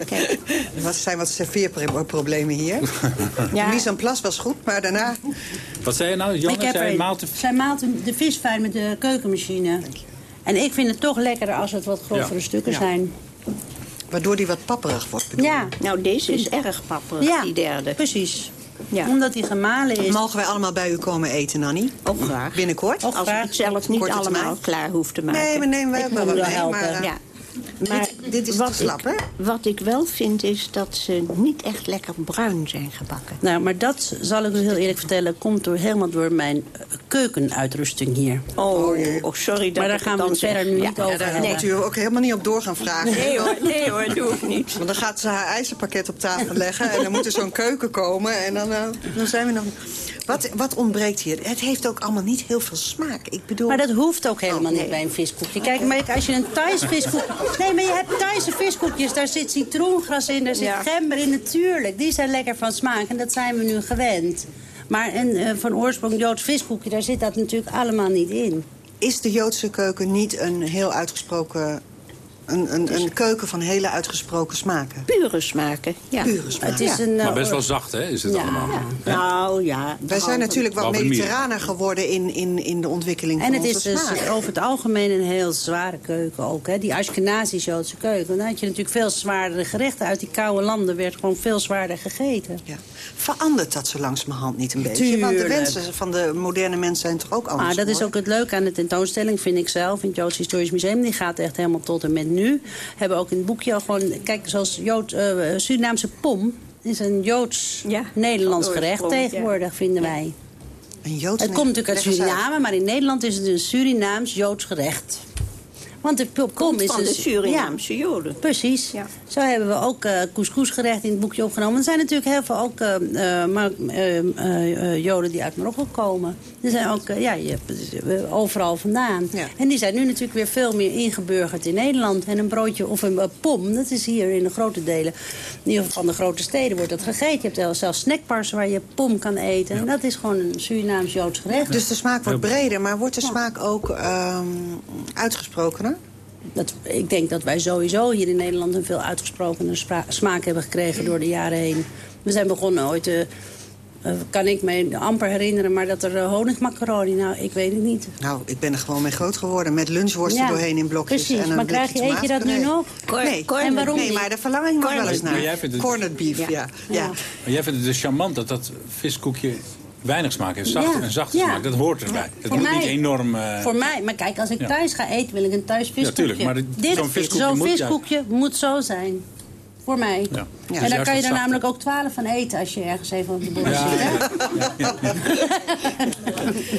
Kijk. Wat zijn wat serveerproblemen hier? Ja. De mise en place was goed, maar daarna... Wat zei je nou? Heb zij er- maalt de... Zij maalt de vis fijn met de keukenmachine. En ik vind het toch lekkerder als het wat grovere Ja. stukken Ja. zijn. Waardoor die wat papperig wordt, bedoel Ja. Nou, deze is erg papperig, Ja, die derde. precies. Ja. Omdat die gemalen is. Mogen wij allemaal bij u komen eten, Nanny? Ook graag. Binnenkort? Ook Als ik graag. het zelf niet Korte allemaal termijn? klaar hoef te maken. Nee, maar nemen wij Ik ook wel mee. helpen. Maar, eh, Ja. Maar dit is wat te slap, hè? ik, wat ik wel vind is dat ze niet echt lekker bruin zijn gebakken. Nou, maar dat zal ik u heel eerlijk vertellen, komt door, helemaal door mijn eh, keukenuitrusting hier. Oh, oh sorry dat Maar daar gaan we dan het verder nu Ja. niet over Ja, daar hebben. moet u ook helemaal niet op door gaan vragen. Nee hoor, nee hoor, doe ik niet. Want dan gaat ze haar ijzerpakket op tafel leggen... en dan moet er zo'n keuken komen en dan, eh, dan zijn we nog... Wat, wat ontbreekt hier? Het heeft ook allemaal niet heel veel smaak. Ik bedoel... Maar dat hoeft ook helemaal Oh, nee. niet bij een viskoekje. Kijk, maar als je een Thais viskoek... Nee, maar je hebt Thaise viskoekjes. Daar zit citroengras in, daar zit Ja. gember in. Natuurlijk, die zijn lekker van smaak. En dat zijn we nu gewend. Maar een eh, van oorsprong Joods viskoekje, daar zit dat natuurlijk allemaal niet in. Is de Joodse keuken niet een heel uitgesproken... Een, een, een keuken van hele uitgesproken smaken? Pure smaken, ja. Pure smaken. Het is een... eh, Maar best wel zacht, hè, is het Ja. allemaal. Nou ja. Wij zijn natuurlijk wat mediterraner geworden in, in, in de ontwikkeling En van het is onze dus smaak. over het algemeen een heel zware keuken ook. Hè? Die Ashkenazi-Joodse keuken. Dan had je natuurlijk veel zwaardere gerechten. Uit die koude landen werd gewoon veel zwaarder gegeten. Ja. Verandert dat zo langzamerhand niet een beetje? Want de wensen van de moderne mensen zijn toch ook anders Maar dat is ook het leuke aan de tentoonstelling, vind ik zelf. In het Joods Historisch Museum. Die gaat echt helemaal tot en met nu. Hebben ook in het boekje al gewoon... Kijk, zoals Jood, eh, Surinaamse pom is een Joods-Nederlands gerecht tegenwoordig, vinden wij. Een Joods Het komt natuurlijk uit Suriname, maar in Nederland is het een Surinaams-Joods gerecht. Want de pom is van een de Surinaamse Joden. Precies. Ja. Zo hebben we ook eh couscousgerecht in het boekje opgenomen. Er zijn natuurlijk heel veel ook eh, eh, Mar- eh, eh, eh, Joden die uit Marokko komen. Er zijn ook, ja, je hebt, overal vandaan. Ja. En die zijn nu natuurlijk weer veel meer ingeburgerd in Nederland. En een broodje of een pom, dat is hier in de grote delen, in ieder geval van de grote steden, wordt dat gegeten. Je hebt zelfs snackbars waar je pom kan eten. En dat is gewoon een Surinaams-Joods gerecht. Dus de smaak wordt breder, maar wordt de smaak ook ehm, uitgesprokener? Dat, ik denk dat wij sowieso hier in Nederland een veel uitgesprokener smaak hebben gekregen door de jaren heen. We zijn begonnen ooit, eh, eh, kan ik me amper herinneren, maar dat er uh, honingmacaroni, nou, ik weet het niet. Nou, ik ben er gewoon mee groot geworden. Met lunchworsten Ja, doorheen in blokjes. precies. En een Maar krijg je- eet je dat nu nog? Nee, Cor- En waarom nee maar de verlanging mag wel eens naar. jij vindt het- Corned beef, ja. ja. Ja. Maar jij vindt het dus charmant dat dat viskoekje weinig smaak heeft. Zacht, Ja. Een zachte Ja. smaak, dat hoort erbij. Het Voor moet mij- niet enorm... eh, Voor mij, maar kijk, als ik Ja. thuis ga eten, wil ik een thuis viskoekje. tuurlijk, maar zo'n viskoekje zo'n moet viskoekje moet zo zijn. Voor mij. Ja. En daar kan je er namelijk ook twaalf van eten als je ergens even op de bord Ja, zit. hè? ja, ja,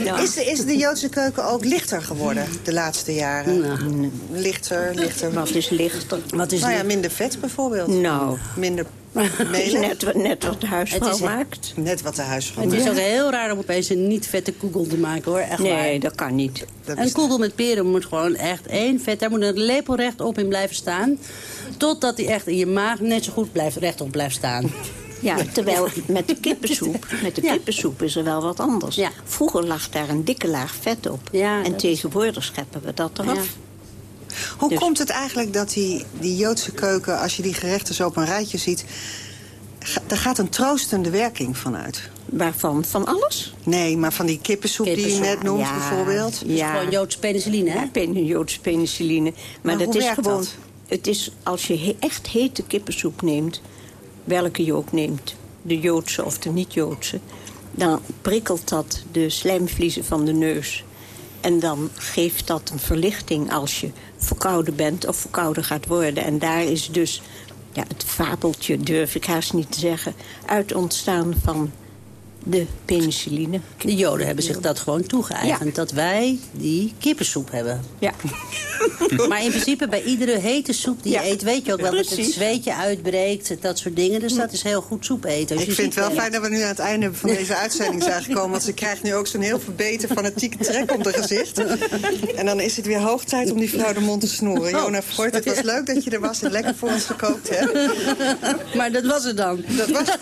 ja. Is, de, is de Joodse keuken ook lichter geworden de laatste jaren? Nou. Lichter, lichter. Wat is lichter? Wat is nou ja, minder vet bijvoorbeeld. Nou, Minder het is net, wat- net wat de huisvrouw Het is- maakt. Net wat de huisvrouw Het is maakt. ook heel raar om opeens een niet vette koegel te maken hoor. Echt Nee, waar. dat kan niet. Dat Een is- koegel met peren moet gewoon echt één vet. Daar moet een lepel rechtop in blijven staan. Totdat hij echt in je maag net zo goed blijft, rechtop blijft staan. Ja, terwijl met de kippensoep, met de Ja. kippensoep is er wel wat anders. Ja. Vroeger lag daar een dikke laag vet op. Ja, en tegenwoordig scheppen we dat eraf. Ja. Hoe Dus- komt het eigenlijk dat die, die Joodse keuken, als je die gerechten zo op een rijtje ziet... ga- daar gaat een troostende werking van uit? Waarvan? Van alles? Nee, maar van die kippensoep, die je net noemt ja. bijvoorbeeld. Het is gewoon Joodse penicilline, hè? Ja, pen, Joodse penicilline. Maar, Maar dat hoe is werkt gewoon. dat? Het is als je he- echt hete kippensoep neemt, welke je ook neemt, de Joodse of de niet-Joodse, dan prikkelt dat de slijmvliezen van de neus. En dan geeft dat een verlichting als je verkouden bent of verkouden gaat worden. En daar is dus ja, het fabeltje, durf ik haast niet te zeggen, uit ontstaan van de penicilline. De Joden hebben zich dat gewoon toegeëigend. Dat wij die kippensoep hebben. Ja. Maar in principe bij iedere hete soep die Ja, je eet... weet je ook wel dat het zweetje uitbreekt. Dat soort dingen. Dus dat is heel goed soep eten. Als Ik je vind het wel fijn dat we nu aan het einde van deze uitzending zijn gekomen. Want ze krijgt nu ook zo'n heel verbeten fanatieke trek op haar gezicht. En dan is het weer hoog tijd om die vrouw de mond te snoeren. Jona Freud, het was leuk dat je er was en lekker voor ons gekookt hebt. Maar dat was het dan. Dat was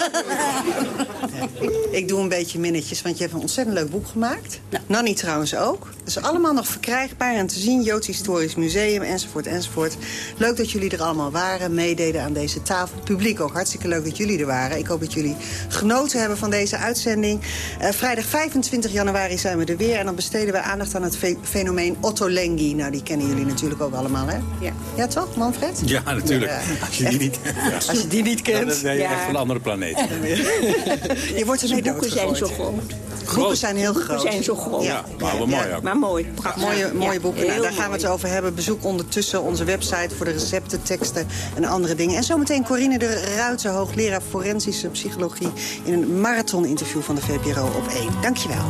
Ik doe een beetje minnetjes, want je hebt een ontzettend leuk boek gemaakt. Nanny trouwens ook. Dat is allemaal nog verkrijgbaar en te zien. Joods Historisch Museum, enzovoort, enzovoort. Leuk dat jullie er allemaal waren, meededen aan deze tafel. Het publiek ook, hartstikke leuk dat jullie er waren. Ik hoop dat jullie genoten hebben van deze uitzending. Uh, vrijdag 25 januari zijn we er weer. En dan besteden we aandacht aan het fe fenomeen Otto Lengi. Nou, die kennen jullie natuurlijk ook allemaal, hè? Ja, ja toch, Manfred? Ja, natuurlijk. Ja, als, je die niet, als je die niet kent. dan ben je echt van een andere planeet. je wordt ermee boeken zijn zo groot. Groepen zijn heel groot. Boeken zijn zo groot. Ja, maar wel mooi ook. Maar mooi. Mooie, mooie boeken. Nou, daar gaan we het over hebben. Bezoek ondertussen onze website voor de recepten, teksten en andere dingen. En zometeen Corine de Ruiter, hoogleraar forensische psychologie... in een marathon-interview van de VPRO op 1. Dankjewel.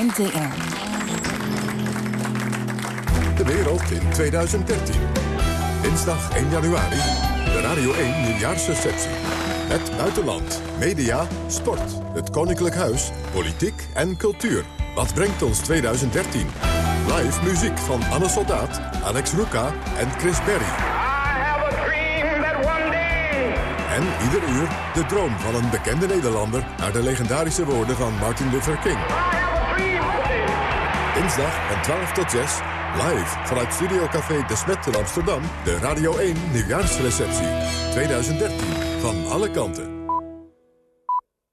NTR. De wereld in 2013. Dinsdag 1 januari. De Radio 1 nieuwjaarsreceptie. Het buitenland, media, sport, het koninklijk huis, politiek en cultuur. Wat brengt ons 2013? Live muziek van Anne Soldaat, Alex Ruka en Chris Berry. En ieder uur de droom van een bekende Nederlander... naar de legendarische woorden van Martin Luther King. Dinsdag van 12 tot 6, live vanuit Studio Café De Smet in Amsterdam... de Radio 1 Nieuwjaarsreceptie 2013. Van alle kanten.